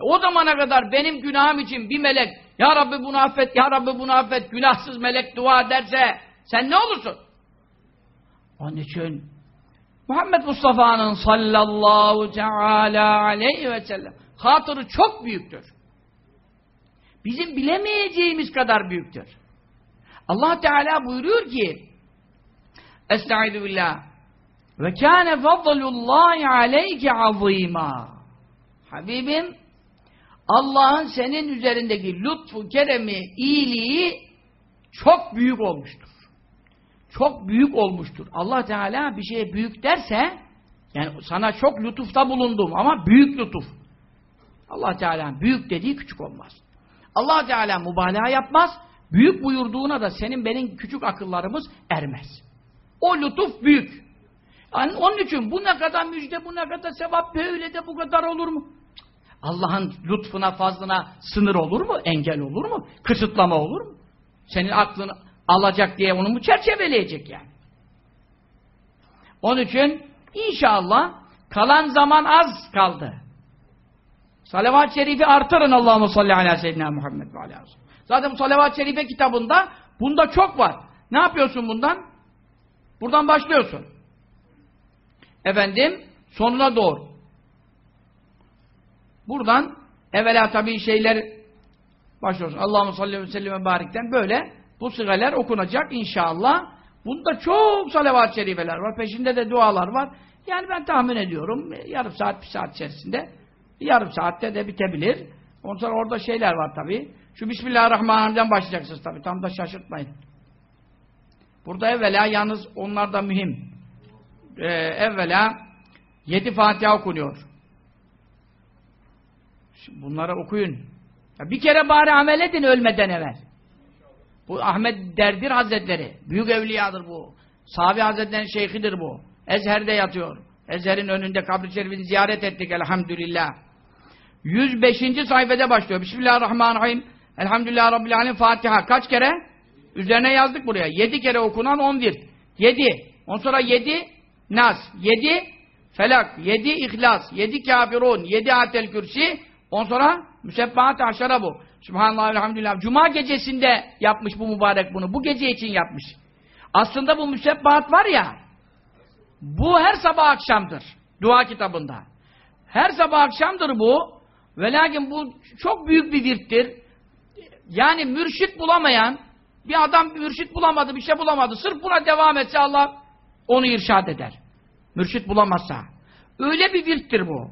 E, o zamana kadar benim günahım için bir melek Ya Rabbi bunu affet, Ya Rabbi bunu affet günahsız melek dua ederse sen ne olursun? Onun için Muhammed Mustafa'nın sallallahu teala aleyhi ve sellem hatırı çok büyüktür. Bizim bilemeyeceğimiz kadar büyüktür. Allah Teala buyuruyor ki Estaizu billah ve kâne fadlullahi aleyke azîmâ Habibim Allah'ın senin üzerindeki lütfu, keremi, iyiliği çok büyük olmuştur. Çok büyük olmuştur. Allah Teala bir şeye büyük derse yani sana çok lütufta bulundum ama büyük lütuf. Allah Teala büyük dediği küçük olmaz. Allah Teala mübalağa yapmaz. Büyük buyurduğuna da senin benim küçük akıllarımız ermez. O lütuf büyük. Yani onun için bu ne kadar müjde, bu ne kadar sevap, böyle de bu kadar olur mu? Allah'ın lütfuna, fazlına sınır olur mu? Engel olur mu? Kısıtlama olur mu? Senin aklını alacak diye onu mu çerçeveleyecek yani? Onun için inşallah kalan zaman az kaldı. Salavat-ı şerifi artırın Allahu salli ala seyyidina Muhammed ve aleyhi Zaten bu salavat-ı şerife kitabında bunda çok var. Ne yapıyorsun bundan? Buradan başlıyorsun. Efendim sonuna doğru. Buradan evvela tabii şeyler başlıyorsun. Allahu salli ve sellem barikten böyle bu sigaler okunacak inşallah. Bunda çok salavat-ı şerifeler var. Peşinde de dualar var. Yani ben tahmin ediyorum yarım saat, bir saat içerisinde yarım saatte de bitebilir. Ondan sonra orada şeyler var tabii. Şu Bismillahirrahmanirrahim'den başlayacaksınız tabii. Tam da şaşırtmayın. Burada evvela yalnız onlar da mühim. Ee, evvela yedi Fatiha okunuyor. Şimdi bunları okuyun. Ya bir kere bari amel edin ölmeden evvel. Bu Ahmet Derdir Hazretleri. Büyük evliyadır bu. Sahabi Hazretleri'nin şeyhidir bu. Ezher'de yatıyor. Ezher'in önünde kabri şerifini ziyaret ettik elhamdülillah. 105. sayfada başlıyor. Bismillahirrahmanirrahim. Elhamdülillah Rabbil Alem Fatiha. Kaç kere? Üzerine yazdık buraya. 7 kere okunan 11. 7. Ondan sonra 7 Nas. 7 Felak. 7 İhlas. 7 Kafirun. 7 Atel Kürsi. Ondan sonra Müsebbahat Aşara bu. Subhanallah, elhamdülillah. Cuma gecesinde yapmış bu mübarek bunu. Bu gece için yapmış. Aslında bu müsebbahat var ya, bu her sabah akşamdır. Dua kitabında. Her sabah akşamdır bu. Ve lakin bu çok büyük bir virttir. Yani mürşit bulamayan, bir adam mürşit bulamadı, bir şey bulamadı. Sırf buna devam etse Allah onu irşad eder. Mürşit bulamazsa. Öyle bir virttir bu.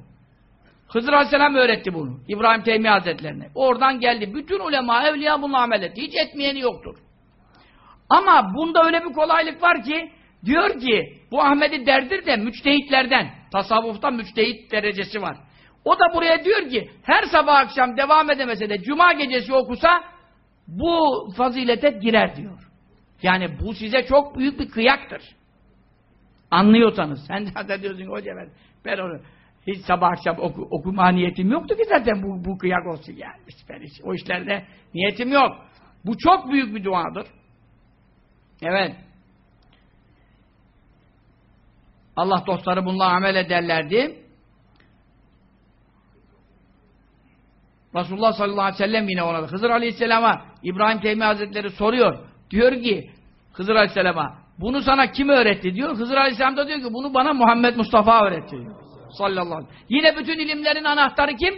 Hızır Aleyhisselam öğretti bunu. İbrahim Teymi Hazretlerine. Oradan geldi. Bütün ulema, evliya bununla amel etti. Hiç etmeyeni yoktur. Ama bunda öyle bir kolaylık var ki diyor ki bu Ahmet'i derdir de müçtehitlerden. Tasavvufta müçtehit derecesi var. O da buraya diyor ki her sabah akşam devam edemese de cuma gecesi okusa bu fazilete girer diyor. Yani bu size çok büyük bir kıyaktır. Anlıyorsanız. Sen zaten diyorsun hoca ben, ben onu hiç sabah akşam oku, okuma niyetim yoktu ki zaten bu, bu kıyak olsun yani. Ben hiç, o işlerde niyetim yok. Bu çok büyük bir duadır. Evet. Allah dostları bununla amel ederlerdi. Resulullah sallallahu aleyhi ve sellem yine ona da Hızır aleyhisselama İbrahim Teymi Hazretleri soruyor. Diyor ki Hızır aleyhisselama bunu sana kim öğretti diyor. Hızır aleyhisselam da diyor ki bunu bana Muhammed Mustafa öğretti. Sallallahu aleyhi ve sellem. Yine bütün ilimlerin anahtarı kim?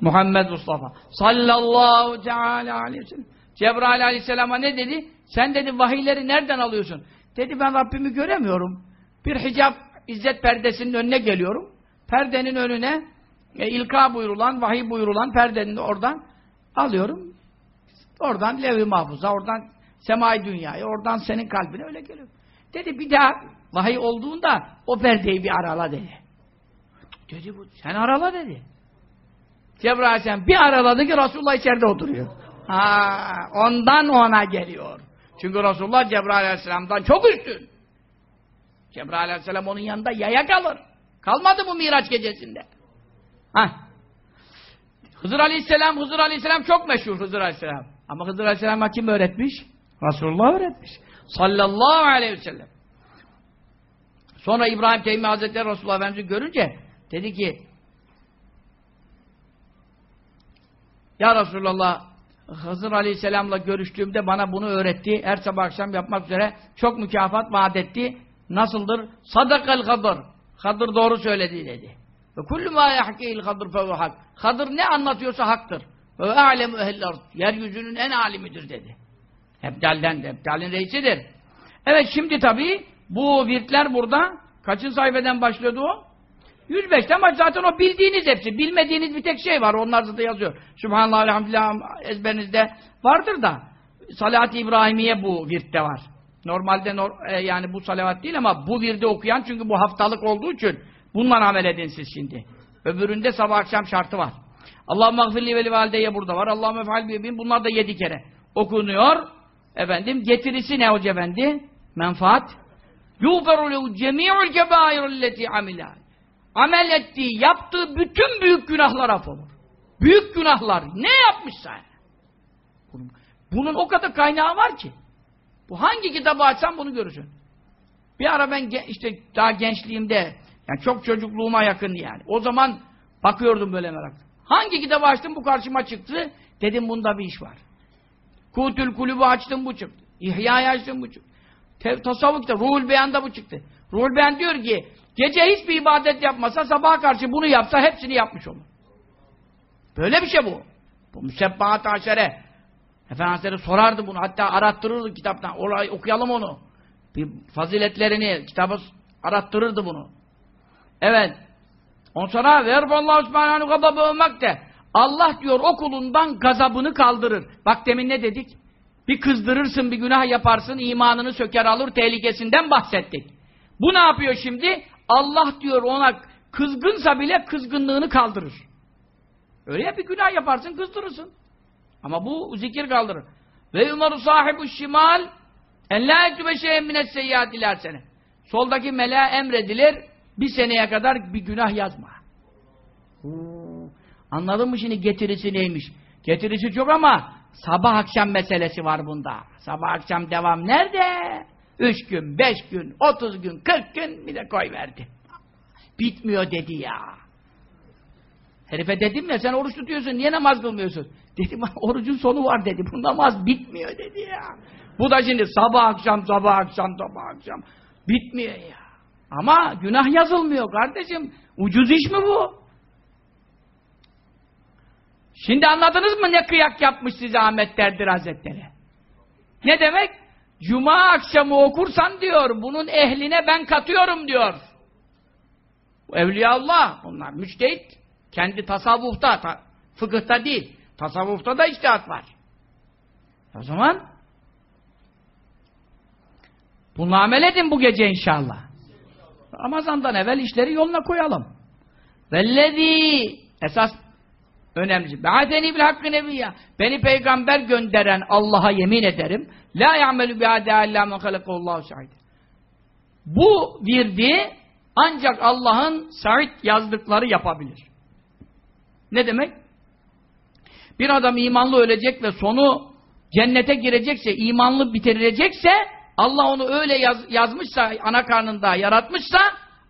Muhammed Mustafa. Sallallahu teala aleyhi ve sellem. Cebrail aleyhisselama ne dedi? Sen dedi vahiyleri nereden alıyorsun? Dedi ben Rabbimi göremiyorum. Bir hicap izzet perdesinin önüne geliyorum. Perdenin önüne e, ilka buyurulan, vahiy buyurulan perdenin oradan alıyorum. Oradan levh-i mahfuza, oradan semai dünyaya, oradan senin kalbine öyle geliyor. Dedi bir daha vahiy olduğunda o perdeyi bir arala dedi. Dedi bu, sen arala dedi. Cebrail sen bir araladı ki Resulullah içeride oturuyor. Ha, ondan ona geliyor. Çünkü Resulullah Cebrail Aleyhisselam'dan çok üstün. Cebrail Aleyhisselam onun yanında yaya kalır. Kalmadı mı Miraç gecesinde? Ha. Hızır Aleyhisselam, Hızır Aleyhisselam çok meşhur Hızır Aleyhisselam. Ama Hızır Aleyhisselam'a kim öğretmiş? Resulullah öğretmiş. Sallallahu aleyhi ve sellem. Sonra İbrahim Teymi Hazretleri Resulullah Efendimiz'i görünce dedi ki Ya Resulallah Hızır Aleyhisselam'la görüştüğümde bana bunu öğretti. Her sabah akşam yapmak üzere çok mükafat vaat etti. Nasıldır? Sadakal Hadır. Hadır doğru söyledi dedi. Kullu ma yahkihil Hadır fehu hak. Hadır ne anlatıyorsa haktır. Ve alemu ehli Yeryüzünün en alimidir dedi. Ebdal'den de. Ebdal'in reisidir. Evet şimdi tabii bu virtler burada kaçın sayfeden başlıyordu o? 105'te ama zaten o bildiğiniz hepsi. Bilmediğiniz bir tek şey var. Onlar da yazıyor. Sübhanallah, elhamdülillah ezberinizde vardır da Salat-ı İbrahimiye bu virtte var. Normalde nor e, yani bu salavat değil ama bu virde okuyan çünkü bu haftalık olduğu için bununla amel edin siz şimdi. Öbüründe sabah akşam şartı var. Allah'ım mağfirli veli valideye burada var. Allah'ım efal bin bunlar da yedi kere okunuyor. Efendim getirisi ne hoca efendi? Menfaat. Yuferu lehu cemi'ul kebairilleti amilâ. Amel ettiği, yaptığı bütün büyük günahlar affolur. Büyük günahlar. Ne yapmışsa. Bunun o kadar kaynağı var ki. Bu hangi kitabı açsam bunu görürsün. Bir ara ben işte daha gençliğimde, yani çok çocukluğuma yakın yani. O zaman bakıyordum böyle merak. Hangi kitabı açtım bu karşıma çıktı. Dedim bunda bir iş var. Kutül kulübü açtım bu çıktı. İhya'yı açtım bu çıktı. Tasavvuf kitabı, Ruhul Beyan'da bu çıktı. Ruhul Beyan diyor ki Gece hiçbir ibadet yapmasa sabaha karşı bunu yapsa hepsini yapmış olur. Böyle bir şey bu. Bu müsebbahat aşere. Efendimiz sorardı bunu. Hatta arattırırdı kitaptan. Olay, okuyalım onu. Bir faziletlerini kitabı arattırırdı bunu. Evet. On sonra ver Allah subhanahu gazabı olmak de. Allah diyor o kulundan gazabını kaldırır. Bak demin ne dedik? Bir kızdırırsın, bir günah yaparsın, imanını söker alır tehlikesinden bahsettik. Bu ne yapıyor şimdi? Allah diyor ona kızgınsa bile kızgınlığını kaldırır. Öyle ya bir günah yaparsın kızdırırsın. Ama bu zikir kaldırır. Ve umaru sahibu şimal en la ektübe şeyen minet seyyat sene. Soldaki meleğe emredilir bir seneye kadar bir günah yazma. Oo. Anladın mı şimdi getirisi neymiş? Getirisi çok ama sabah akşam meselesi var bunda. Sabah akşam devam nerede? Üç gün, beş gün, otuz gün, kırk gün bir de koy verdi. Bitmiyor dedi ya. Herife dedim ya sen oruç tutuyorsun niye namaz kılmıyorsun? Dedim [laughs] orucun sonu var dedi. Bu namaz bitmiyor dedi ya. Bu da şimdi sabah akşam sabah akşam sabah akşam. Bitmiyor ya. Ama günah yazılmıyor kardeşim. Ucuz iş mi bu? Şimdi anladınız mı ne kıyak yapmış size Ahmet Derdir Hazretleri? Ne demek? Cuma akşamı okursan diyor, bunun ehline ben katıyorum diyor. Evliya Allah, bunlar müçtehit. Kendi tasavvufta, ta, fıkıhta değil. Tasavvufta da içtihat var. O zaman bununla amel edin bu gece inşallah. Ramazan'dan evvel işleri yoluna koyalım. Vellezî esas önemli. Be'adeni bil hakkı nebiyya. Beni peygamber gönderen Allah'a yemin ederim. La ya'melu bi'adâ illâ men halakallahu sa'id. Bu virdi ancak Allah'ın sa'id yazdıkları yapabilir. Ne demek? Bir adam imanlı ölecek ve sonu cennete girecekse, imanlı bitirilecekse Allah onu öyle yaz, yazmışsa, ana karnında yaratmışsa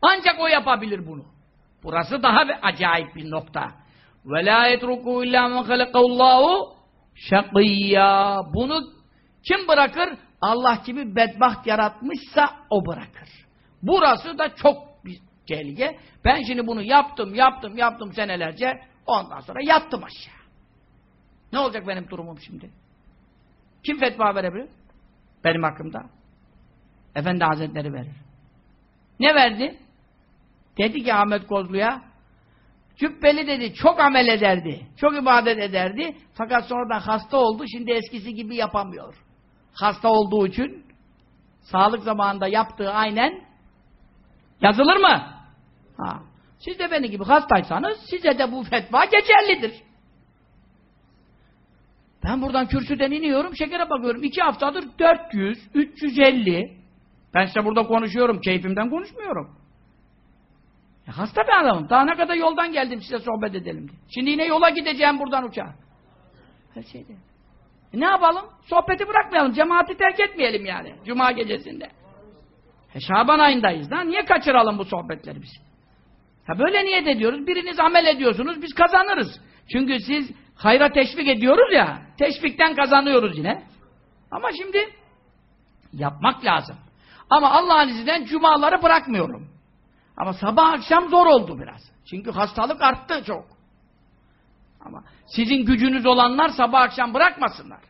ancak o yapabilir bunu. Burası daha bir acayip bir nokta. وَلَا يَتْرُكُوا اِلَّا مَنْ خَلَقَ اللّٰهُ شَقِيًّا Bunu kim bırakır? Allah gibi bedbaht yaratmışsa o bırakır. Burası da çok bir tehlike. Ben şimdi bunu yaptım, yaptım, yaptım senelerce. Ondan sonra yattım aşağı. Ne olacak benim durumum şimdi? Kim fetva verebilir? Benim hakkımda. Efendi Hazretleri verir. Ne verdi? Dedi ki Ahmet Kozlu'ya Cübbeli dedi çok amel ederdi. Çok ibadet ederdi. Fakat sonradan hasta oldu. Şimdi eskisi gibi yapamıyor. Hasta olduğu için sağlık zamanında yaptığı aynen yazılır mı? Ha. Siz de benim gibi hastaysanız size de bu fetva geçerlidir. Ben buradan kürsüden iniyorum, şekere bakıyorum. iki haftadır 400, 350. Ben size burada konuşuyorum, keyfimden konuşmuyorum. Ya hasta bir adamım. Daha ne kadar yoldan geldim size sohbet edelim diye. Şimdi yine yola gideceğim buradan uçağa. Her şeyde. E ne yapalım? Sohbeti bırakmayalım. Cemaati terk etmeyelim yani. Cuma gecesinde. E Şaban ayındayız da. Niye kaçıralım bu sohbetleri biz? Ha böyle niyet ediyoruz. Biriniz amel ediyorsunuz. Biz kazanırız. Çünkü siz hayra teşvik ediyoruz ya. Teşvikten kazanıyoruz yine. Ama şimdi yapmak lazım. Ama Allah'ın izniyle cumaları bırakmıyorum. Ama sabah akşam zor oldu biraz. Çünkü hastalık arttı çok. Ama sizin gücünüz olanlar sabah akşam bırakmasınlar.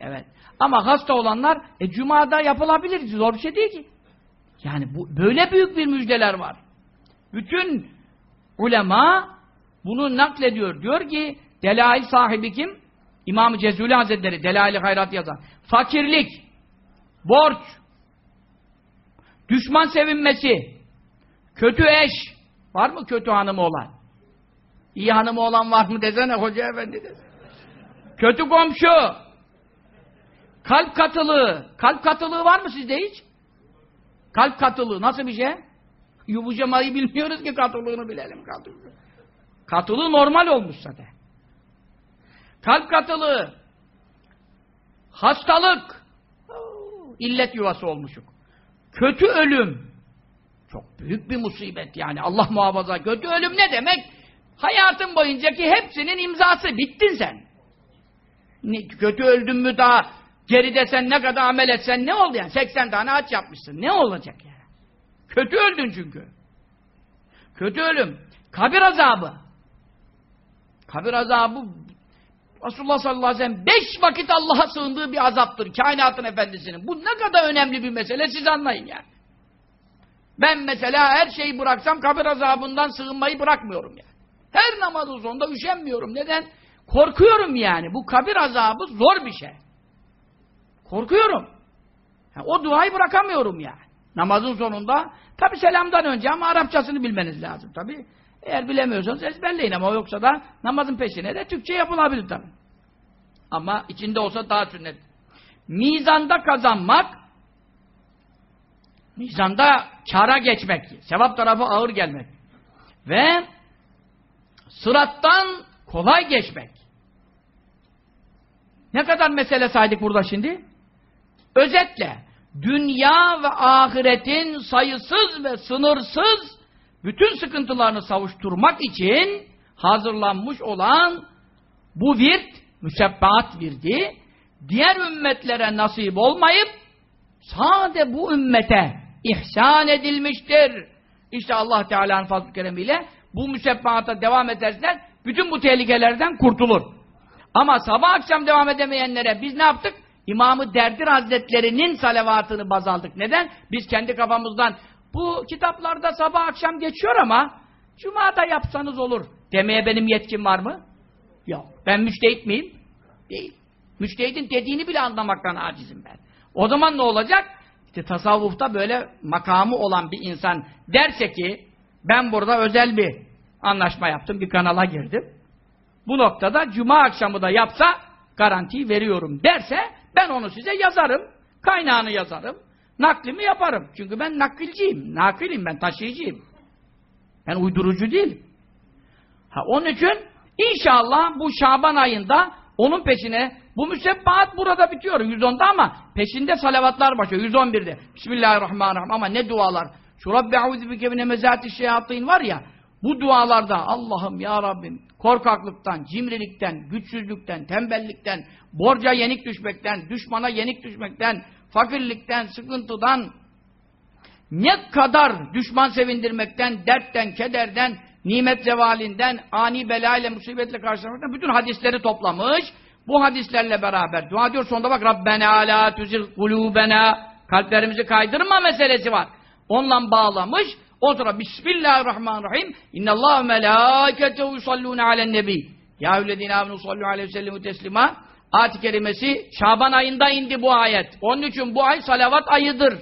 Evet. Ama hasta olanlar e, cumada yapılabilir. Zor bir şey değil ki. Yani bu böyle büyük bir müjdeler var. Bütün ulema bunu naklediyor. Diyor ki Delail sahibi kim? İmam-ı Cezuli Hazretleri Delail-i Hayrat yazan. Fakirlik, borç, düşman sevinmesi, kötü eş, var mı kötü hanımı olan? İyi hanımı olan var mı desene hoca efendi desene. Kötü komşu, kalp katılığı, kalp katılığı var mı sizde hiç? Kalp katılığı nasıl bir şey? Yumuşamayı bilmiyoruz ki katılığını bilelim. Katılığı, katılığı normal olmuş zaten. Kalp katılığı, hastalık, illet yuvası olmuşuk. Kötü ölüm. Çok büyük bir musibet yani. Allah muhafaza. Kötü ölüm ne demek? Hayatın boyuncaki hepsinin imzası. Bittin sen. Ne, kötü öldün mü daha geride sen ne kadar amel etsen ne oldu yani? 80 tane aç yapmışsın. Ne olacak yani? Kötü öldün çünkü. Kötü ölüm. Kabir azabı. Kabir azabı Resulullah sallallahu aleyhi ve sellem beş vakit Allah'a sığındığı bir azaptır. Kainatın efendisinin. Bu ne kadar önemli bir mesele siz anlayın yani. Ben mesela her şeyi bıraksam kabir azabından sığınmayı bırakmıyorum yani. Her namazın sonunda üşenmiyorum. Neden? Korkuyorum yani. Bu kabir azabı zor bir şey. Korkuyorum. Yani o duayı bırakamıyorum yani. Namazın sonunda tabi selamdan önce ama Arapçasını bilmeniz lazım tabi. Eğer bilemiyorsanız ezberleyin ama yoksa da namazın peşine de Türkçe yapılabilir tabi. Ama içinde olsa daha sünnet. Mizanda kazanmak mizanda kara geçmek, sevap tarafı ağır gelmek ve sırattan kolay geçmek. Ne kadar mesele saydık burada şimdi? Özetle dünya ve ahiretin sayısız ve sınırsız bütün sıkıntılarını savuşturmak için hazırlanmış olan bu virt, müsebbaat virdi, diğer ümmetlere nasip olmayıp sade bu ümmete ihsan edilmiştir. İşte Allah Teala'nın fazl-ı keremiyle bu müsebbaata devam edersen bütün bu tehlikelerden kurtulur. Ama sabah akşam devam edemeyenlere biz ne yaptık? İmamı Derdir Hazretlerinin salavatını baz aldık. Neden? Biz kendi kafamızdan bu kitaplarda sabah akşam geçiyor ama Cuma'da yapsanız olur demeye benim yetkim var mı? Yok. Ben müştehit miyim? Değil. Müştehidin dediğini bile anlamaktan acizim ben. O zaman ne olacak? İşte tasavvufta böyle makamı olan bir insan derse ki ben burada özel bir anlaşma yaptım, bir kanala girdim. Bu noktada cuma akşamı da yapsa garantiyi veriyorum derse ben onu size yazarım. Kaynağını yazarım. Naklimi yaparım. Çünkü ben nakilciyim. Nakilim ben, taşıyıcıyım. Ben uydurucu değilim. Ha, onun için inşallah bu Şaban ayında onun peşine bu müsebbaat burada bitiyor 110'da ama peşinde salavatlar başlıyor 111'de. Bismillahirrahmanirrahim ama ne dualar. Şu Rabbi euzubike mine mezati şeyatin var ya bu dualarda Allah'ım ya Rabbim korkaklıktan, cimrilikten, güçsüzlükten, tembellikten, borca yenik düşmekten, düşmana yenik düşmekten, fakirlikten, sıkıntıdan, ne kadar düşman sevindirmekten, dertten, kederden, nimet zevalinden, ani bela ile, musibetle karşılamaktan bütün hadisleri toplamış. Bu hadislerle beraber dua ediyor. Sonunda bak Rabbena la tuzil kulubena kalplerimizi kaydırma meselesi var. Onunla bağlamış. O sonra Bismillahirrahmanirrahim. İnnallâhu melâketehu yusallûne alen nebi. Ya eyyühellezîne âmenû sallu aleyhi ve sellemu teslima. Ayet-i kerimesi Şaban ayında indi bu ayet. Onun için bu ay salavat ayıdır.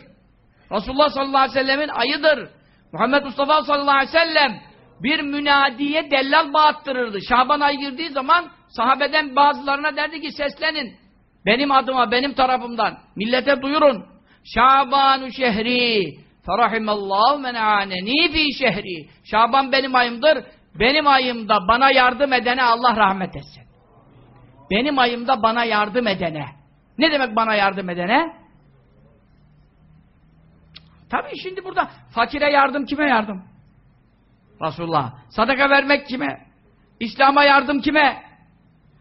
Resulullah sallallahu aleyhi ve sellemin ayıdır. Muhammed Mustafa sallallahu aleyhi ve sellem bir münadiye dellal bağıttırırdı. Şaban ayı girdiği zaman sahabeden bazılarına derdi ki seslenin. Benim adıma, benim tarafımdan. Millete duyurun. Şabanu şehri ferahimallahu men aneni fi şehri. Şaban benim ayımdır. Benim ayımda bana yardım edene Allah rahmet etsin. Benim ayımda bana yardım edene. Ne demek bana yardım edene? Tabii şimdi burada fakire yardım kime yardım? Resulullah. Sadaka vermek kime? İslam'a yardım kime?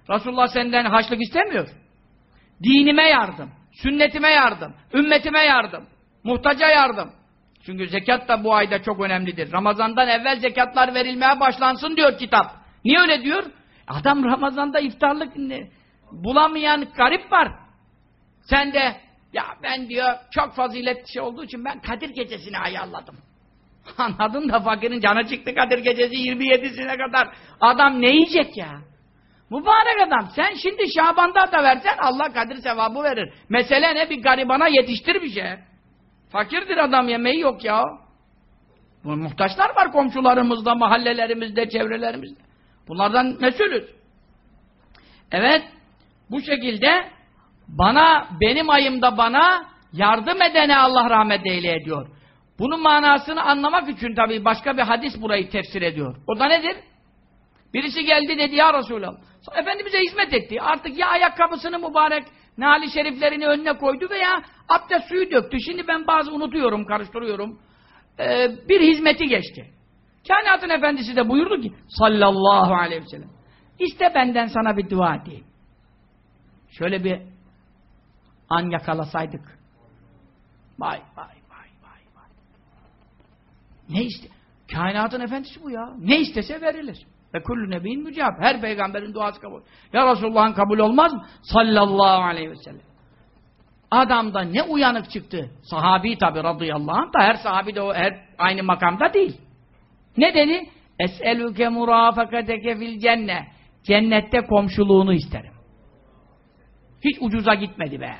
Resulullah senden haçlık istemiyor. Dinime yardım, sünnetime yardım, ümmetime yardım, muhtaca yardım. Çünkü zekat da bu ayda çok önemlidir. Ramazandan evvel zekatlar verilmeye başlansın diyor kitap. Niye öyle diyor? Adam Ramazan'da iftarlık bulamayan garip var. Sen de ya ben diyor çok fazilet şey olduğu için ben Kadir gecesini ayarladım. [laughs] Anladın da fakirin canı çıktı Kadir gecesi 27'sine kadar. Adam ne yiyecek ya? Mübarek adam. Sen şimdi Şaban'da da versen Allah Kadir sevabı verir. Mesele ne? Bir garibana yetiştir bir şey. Fakirdir adam yemeği yok ya. Bu muhtaçlar var komşularımızda, mahallelerimizde, çevrelerimizde. Bunlardan mesulüz. Evet. Bu şekilde bana, benim ayımda bana yardım edene Allah rahmet eyle ediyor. Bunun manasını anlamak için tabii başka bir hadis burayı tefsir ediyor. O da nedir? Birisi geldi dedi ya Resulallah. Efendimiz'e hizmet etti. Artık ya ayakkabısını mübarek nali şeriflerini önüne koydu veya abdest suyu döktü. Şimdi ben bazı unutuyorum, karıştırıyorum. Ee, bir hizmeti geçti. Kainatın efendisi de buyurdu ki sallallahu aleyhi ve sellem İste benden sana bir dua edeyim. Şöyle bir an yakalasaydık. Vay vay vay vay vay. Ne iste? Kainatın efendisi bu ya. Ne istese verilir. Ve kullu nebiyin mücab. Her peygamberin duası kabul. Ya Resulullah'ın kabul olmaz mı? Sallallahu aleyhi ve sellem. Adamda ne uyanık çıktı. Sahabi tabi radıyallahu anh da her sahabi de o her aynı makamda değil. Ne dedi? Es'elüke murafakateke fil cenne. Cennette komşuluğunu isterim. Hiç ucuza gitmedi be.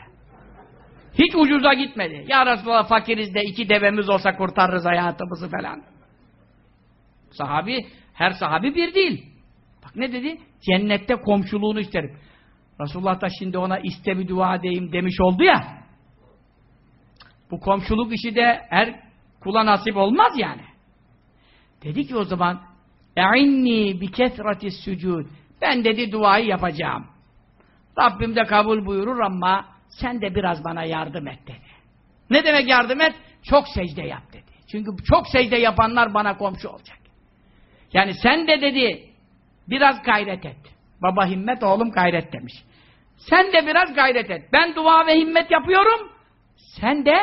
Hiç ucuza gitmedi. Ya Resulallah fakiriz de iki devemiz olsa kurtarırız hayatımızı falan. Sahabi, her sahabi bir değil. Bak ne dedi? Cennette komşuluğunu isterim. Resulullah da şimdi ona iste bir dua edeyim demiş oldu ya. Bu komşuluk işi de her kula nasip olmaz yani. Dedi ki o zaman bi kesrati sucud. Ben dedi duayı yapacağım. Rabbim de kabul buyurur ama sen de biraz bana yardım et dedi. Ne demek yardım et? Çok secde yap dedi. Çünkü çok secde yapanlar bana komşu olacak. Yani sen de dedi biraz gayret et. Baba himmet oğlum gayret demiş. Sen de biraz gayret et. Ben dua ve himmet yapıyorum. Sen de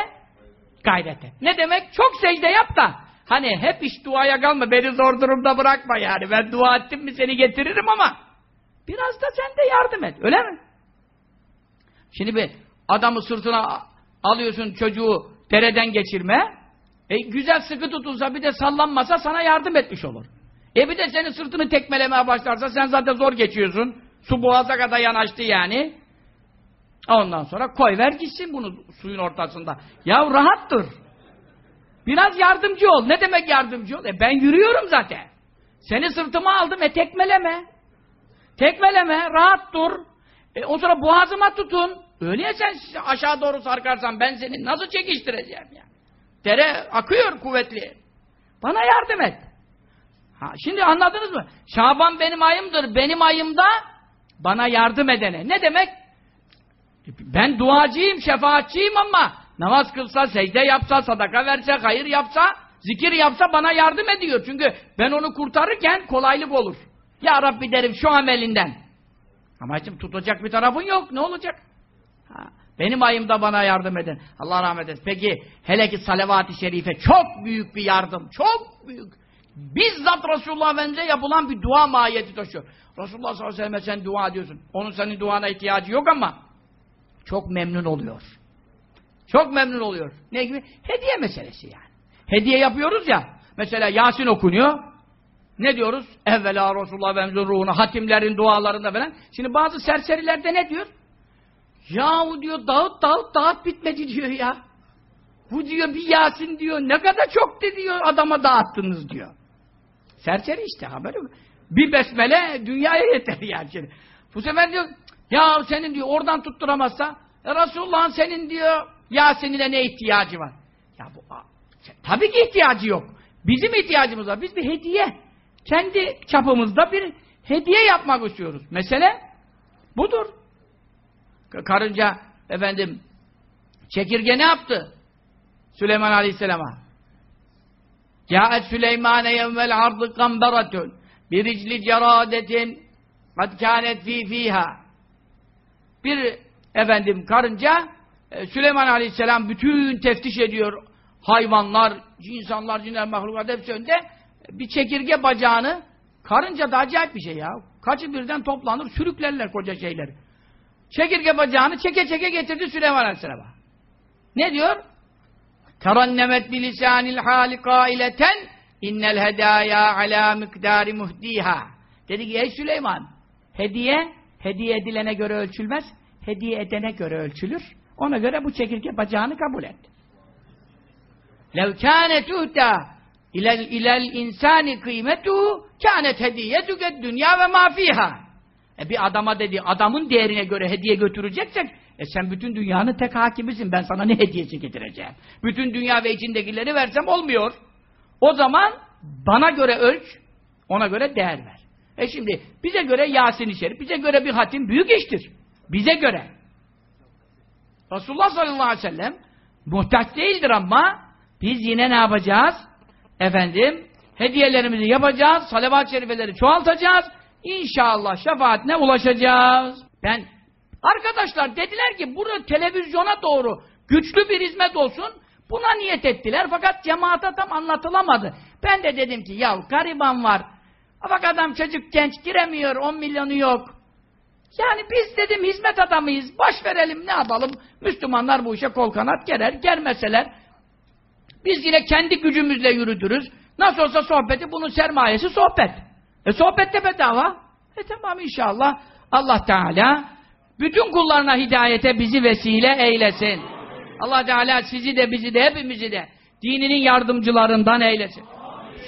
gayret et. Ne demek? Çok secde yap da hani hep iş duaya kalma. Beni zor durumda bırakma yani. Ben dua ettim mi seni getiririm ama biraz da sen de yardım et. Öyle mi? Şimdi bir adamı sırtına alıyorsun çocuğu dereden geçirme. E, güzel sıkı tutulsa bir de sallanmasa sana yardım etmiş olur. E bir de senin sırtını tekmelemeye başlarsa sen zaten zor geçiyorsun. Su boğaza kadar yanaştı yani. Ondan sonra koy ver gitsin bunu suyun ortasında. Ya rahat dur. Biraz yardımcı ol. Ne demek yardımcı ol? E ben yürüyorum zaten. Seni sırtıma aldım e tekmeleme. Tekmeleme, rahat dur. E, o sonra boğazıma tutun. Öyle ya sen aşağı doğru sarkarsan ben seni nasıl çekiştireceğim ya? Dere akıyor kuvvetli. Bana yardım et. Ha, şimdi anladınız mı? Şaban benim ayımdır. Benim ayımda bana yardım edene. Ne demek? Ben duacıyım, şefaatçiyim ama namaz kılsa, secde yapsa, sadaka verse, hayır yapsa, zikir yapsa bana yardım ediyor. Çünkü ben onu kurtarırken kolaylık olur. Ya Rabbi derim şu amelinden. Ama şimdi tutacak bir tarafın yok. Ne olacak? Ha, benim ayımda bana yardım edin. Allah rahmet eylesin. Peki hele ki salavat-ı şerife çok büyük bir yardım. Çok büyük. Bizzat Resulullah Efendimiz'e yapılan bir dua mahiyeti taşıyor. Resulullah sallallahu aleyhi ve sellem sen dua ediyorsun. Onun senin duana ihtiyacı yok ama çok memnun oluyor. Çok memnun oluyor. Ne gibi? Hediye meselesi yani. Hediye yapıyoruz ya. Mesela Yasin okunuyor. Ne diyoruz? Evvela Resulullah Efendimiz'in ruhuna, hatimlerin dualarında falan. Şimdi bazı serserilerde ne diyor? Yahu diyor dağıt dağıt dağıt bitmedi diyor ya. Bu diyor bir Yasin diyor. Ne kadar çok diyor adama dağıttınız diyor. Serseri işte haberi mi? Bir besmele dünyaya yeter yani. Şimdi. Bu sefer diyor ya senin diyor oradan tutturamazsa e, Resulullah'ın senin diyor Yasin'ine ne ihtiyacı var? Ya bu tabii ki ihtiyacı yok. Bizim ihtiyacımız var. Biz bir hediye kendi çapımızda bir hediye yapmak istiyoruz. Mesele budur. Karınca efendim çekirge ne yaptı? Süleyman Aleyhisselam'a. Câet Süleymane yevvel ardı kamberatun bir ricli ceradetin kad kânet fî fîhâ bir efendim karınca Süleyman Aleyhisselam bütün teftiş ediyor hayvanlar, insanlar, cinler, mahlukat hepsi önünde bir çekirge bacağını karınca da acayip bir şey ya. Kaçı birden toplanır, sürüklerler koca şeyleri. Çekirge bacağını çeke çeke getirdi Süleyman Aleyhisselam'a. Ne diyor? Terannemet bilisanil hali kaileten innel hedaya ala miktari muhdiha. Dedi ki ey Süleyman hediye hediye edilene göre ölçülmez hediye edene göre ölçülür. Ona göre bu çekirge bacağını kabul et. Kâne tuhta ilel, ilel insani kıymetuhu kânet hediyetuke dünya ve mafiha. E bir adama dedi, adamın değerine göre hediye götüreceksek, e sen bütün dünyanın tek hakimisin, ben sana ne hediyesi getireceğim? Bütün dünya ve içindekileri versem olmuyor. O zaman bana göre ölç, ona göre değer ver. E şimdi bize göre Yasin-i Şerif, bize göre bir hatim büyük iştir. Bize göre. Resulullah sallallahu aleyhi ve sellem muhtaç değildir ama biz yine ne yapacağız? Efendim, hediyelerimizi yapacağız, salavat-ı şerifeleri çoğaltacağız. İnşallah şefaatine ulaşacağız. Ben, arkadaşlar dediler ki burada televizyona doğru güçlü bir hizmet olsun. Buna niyet ettiler fakat cemaate tam anlatılamadı. Ben de dedim ki ya gariban var. Bak adam çocuk genç giremiyor 10 milyonu yok. Yani biz dedim hizmet adamıyız. Baş verelim ne yapalım? Müslümanlar bu işe kol kanat gerer. Gelmeseler biz yine kendi gücümüzle yürütürüz. Nasıl olsa sohbeti bunun sermayesi sohbet. E sohbet bedava. E tamam inşallah Allah Teala bütün kullarına hidayete bizi vesile eylesin. Allah Teala sizi de bizi de hepimizi de dininin yardımcılarından eylesin.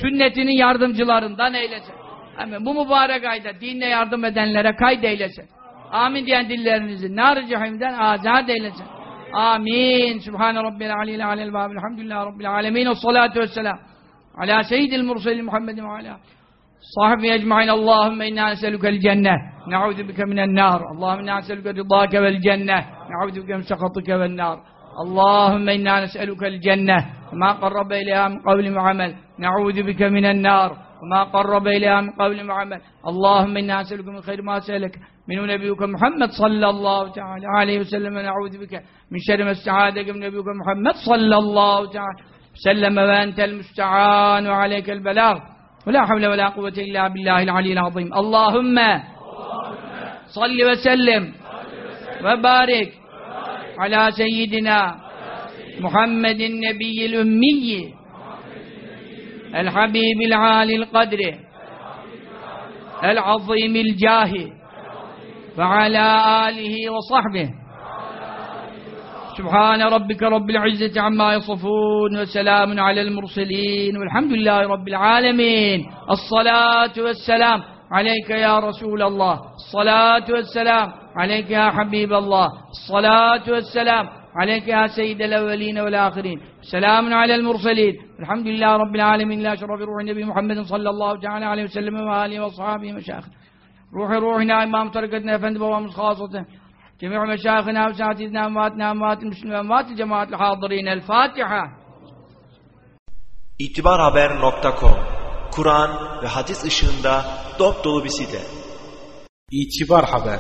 Sünnetinin yardımcılarından eylesin. Hemen bu mübarek ayda dinle yardım edenlere kaydeylesin. Amin diyen dillerinizi nar cehennemden azat eylesin. Amin. Subhan rabbil alil alel vahab. Elhamdülillah rabbil alemin. Ve salatu vesselam. Ala seyyidil mursalil Muhammedin ve ala. sahbi ecmaîn. Allahümme صاحب أجمعين اللهم إنا bike minen nar. Allahümme inna النار اللهم vel نسألك رضاك bike نعوذ بك من سخطك والنار اللهم إنا نسألك Ma ما ileyha min من ve amel. نعوذ bike minen nar. وما قرب إليها من قول وعمل اللهم إنا نسألك من خير ما سألك من نبيك محمد صلى الله تعالى عليه وسلم ونعوذ بك من شر ما استعاذك من نبيك محمد صلى الله تعالى وسلم وأنت المستعان وعليك البلاغ ولا حول ولا قوة إلا بالله العلي العظيم اللهم صل وسلم وبارك على سيدنا محمد النبي الأمي الحبيب العالي القدر العظيم الجاه وعلى آله وصحبه. سبحان ربك رب العزة عما يصفون وسلام على المرسلين والحمد لله رب العالمين. الصلاة والسلام عليك يا رسول الله. الصلاة والسلام عليك يا حبيب الله. الصلاة والسلام عليك يا سيد الأولين والآخرين. سلام على المرسلين. الحمد لله رب العالمين. لا شرف روح النبي محمد صلى الله تعالى عليه وسلم وآله وأصحابه مشايخ روح روحنا إمام طريقتنا أفند بابامız خاصة جميع مشايخنا وساتذنا أمواتنا أموات المسلمين أموات الجماعة الحاضرين. الفاتحة. itibarhaber.com Kur'an ve hadis ışığında dop dolu bir site. İtibar Haber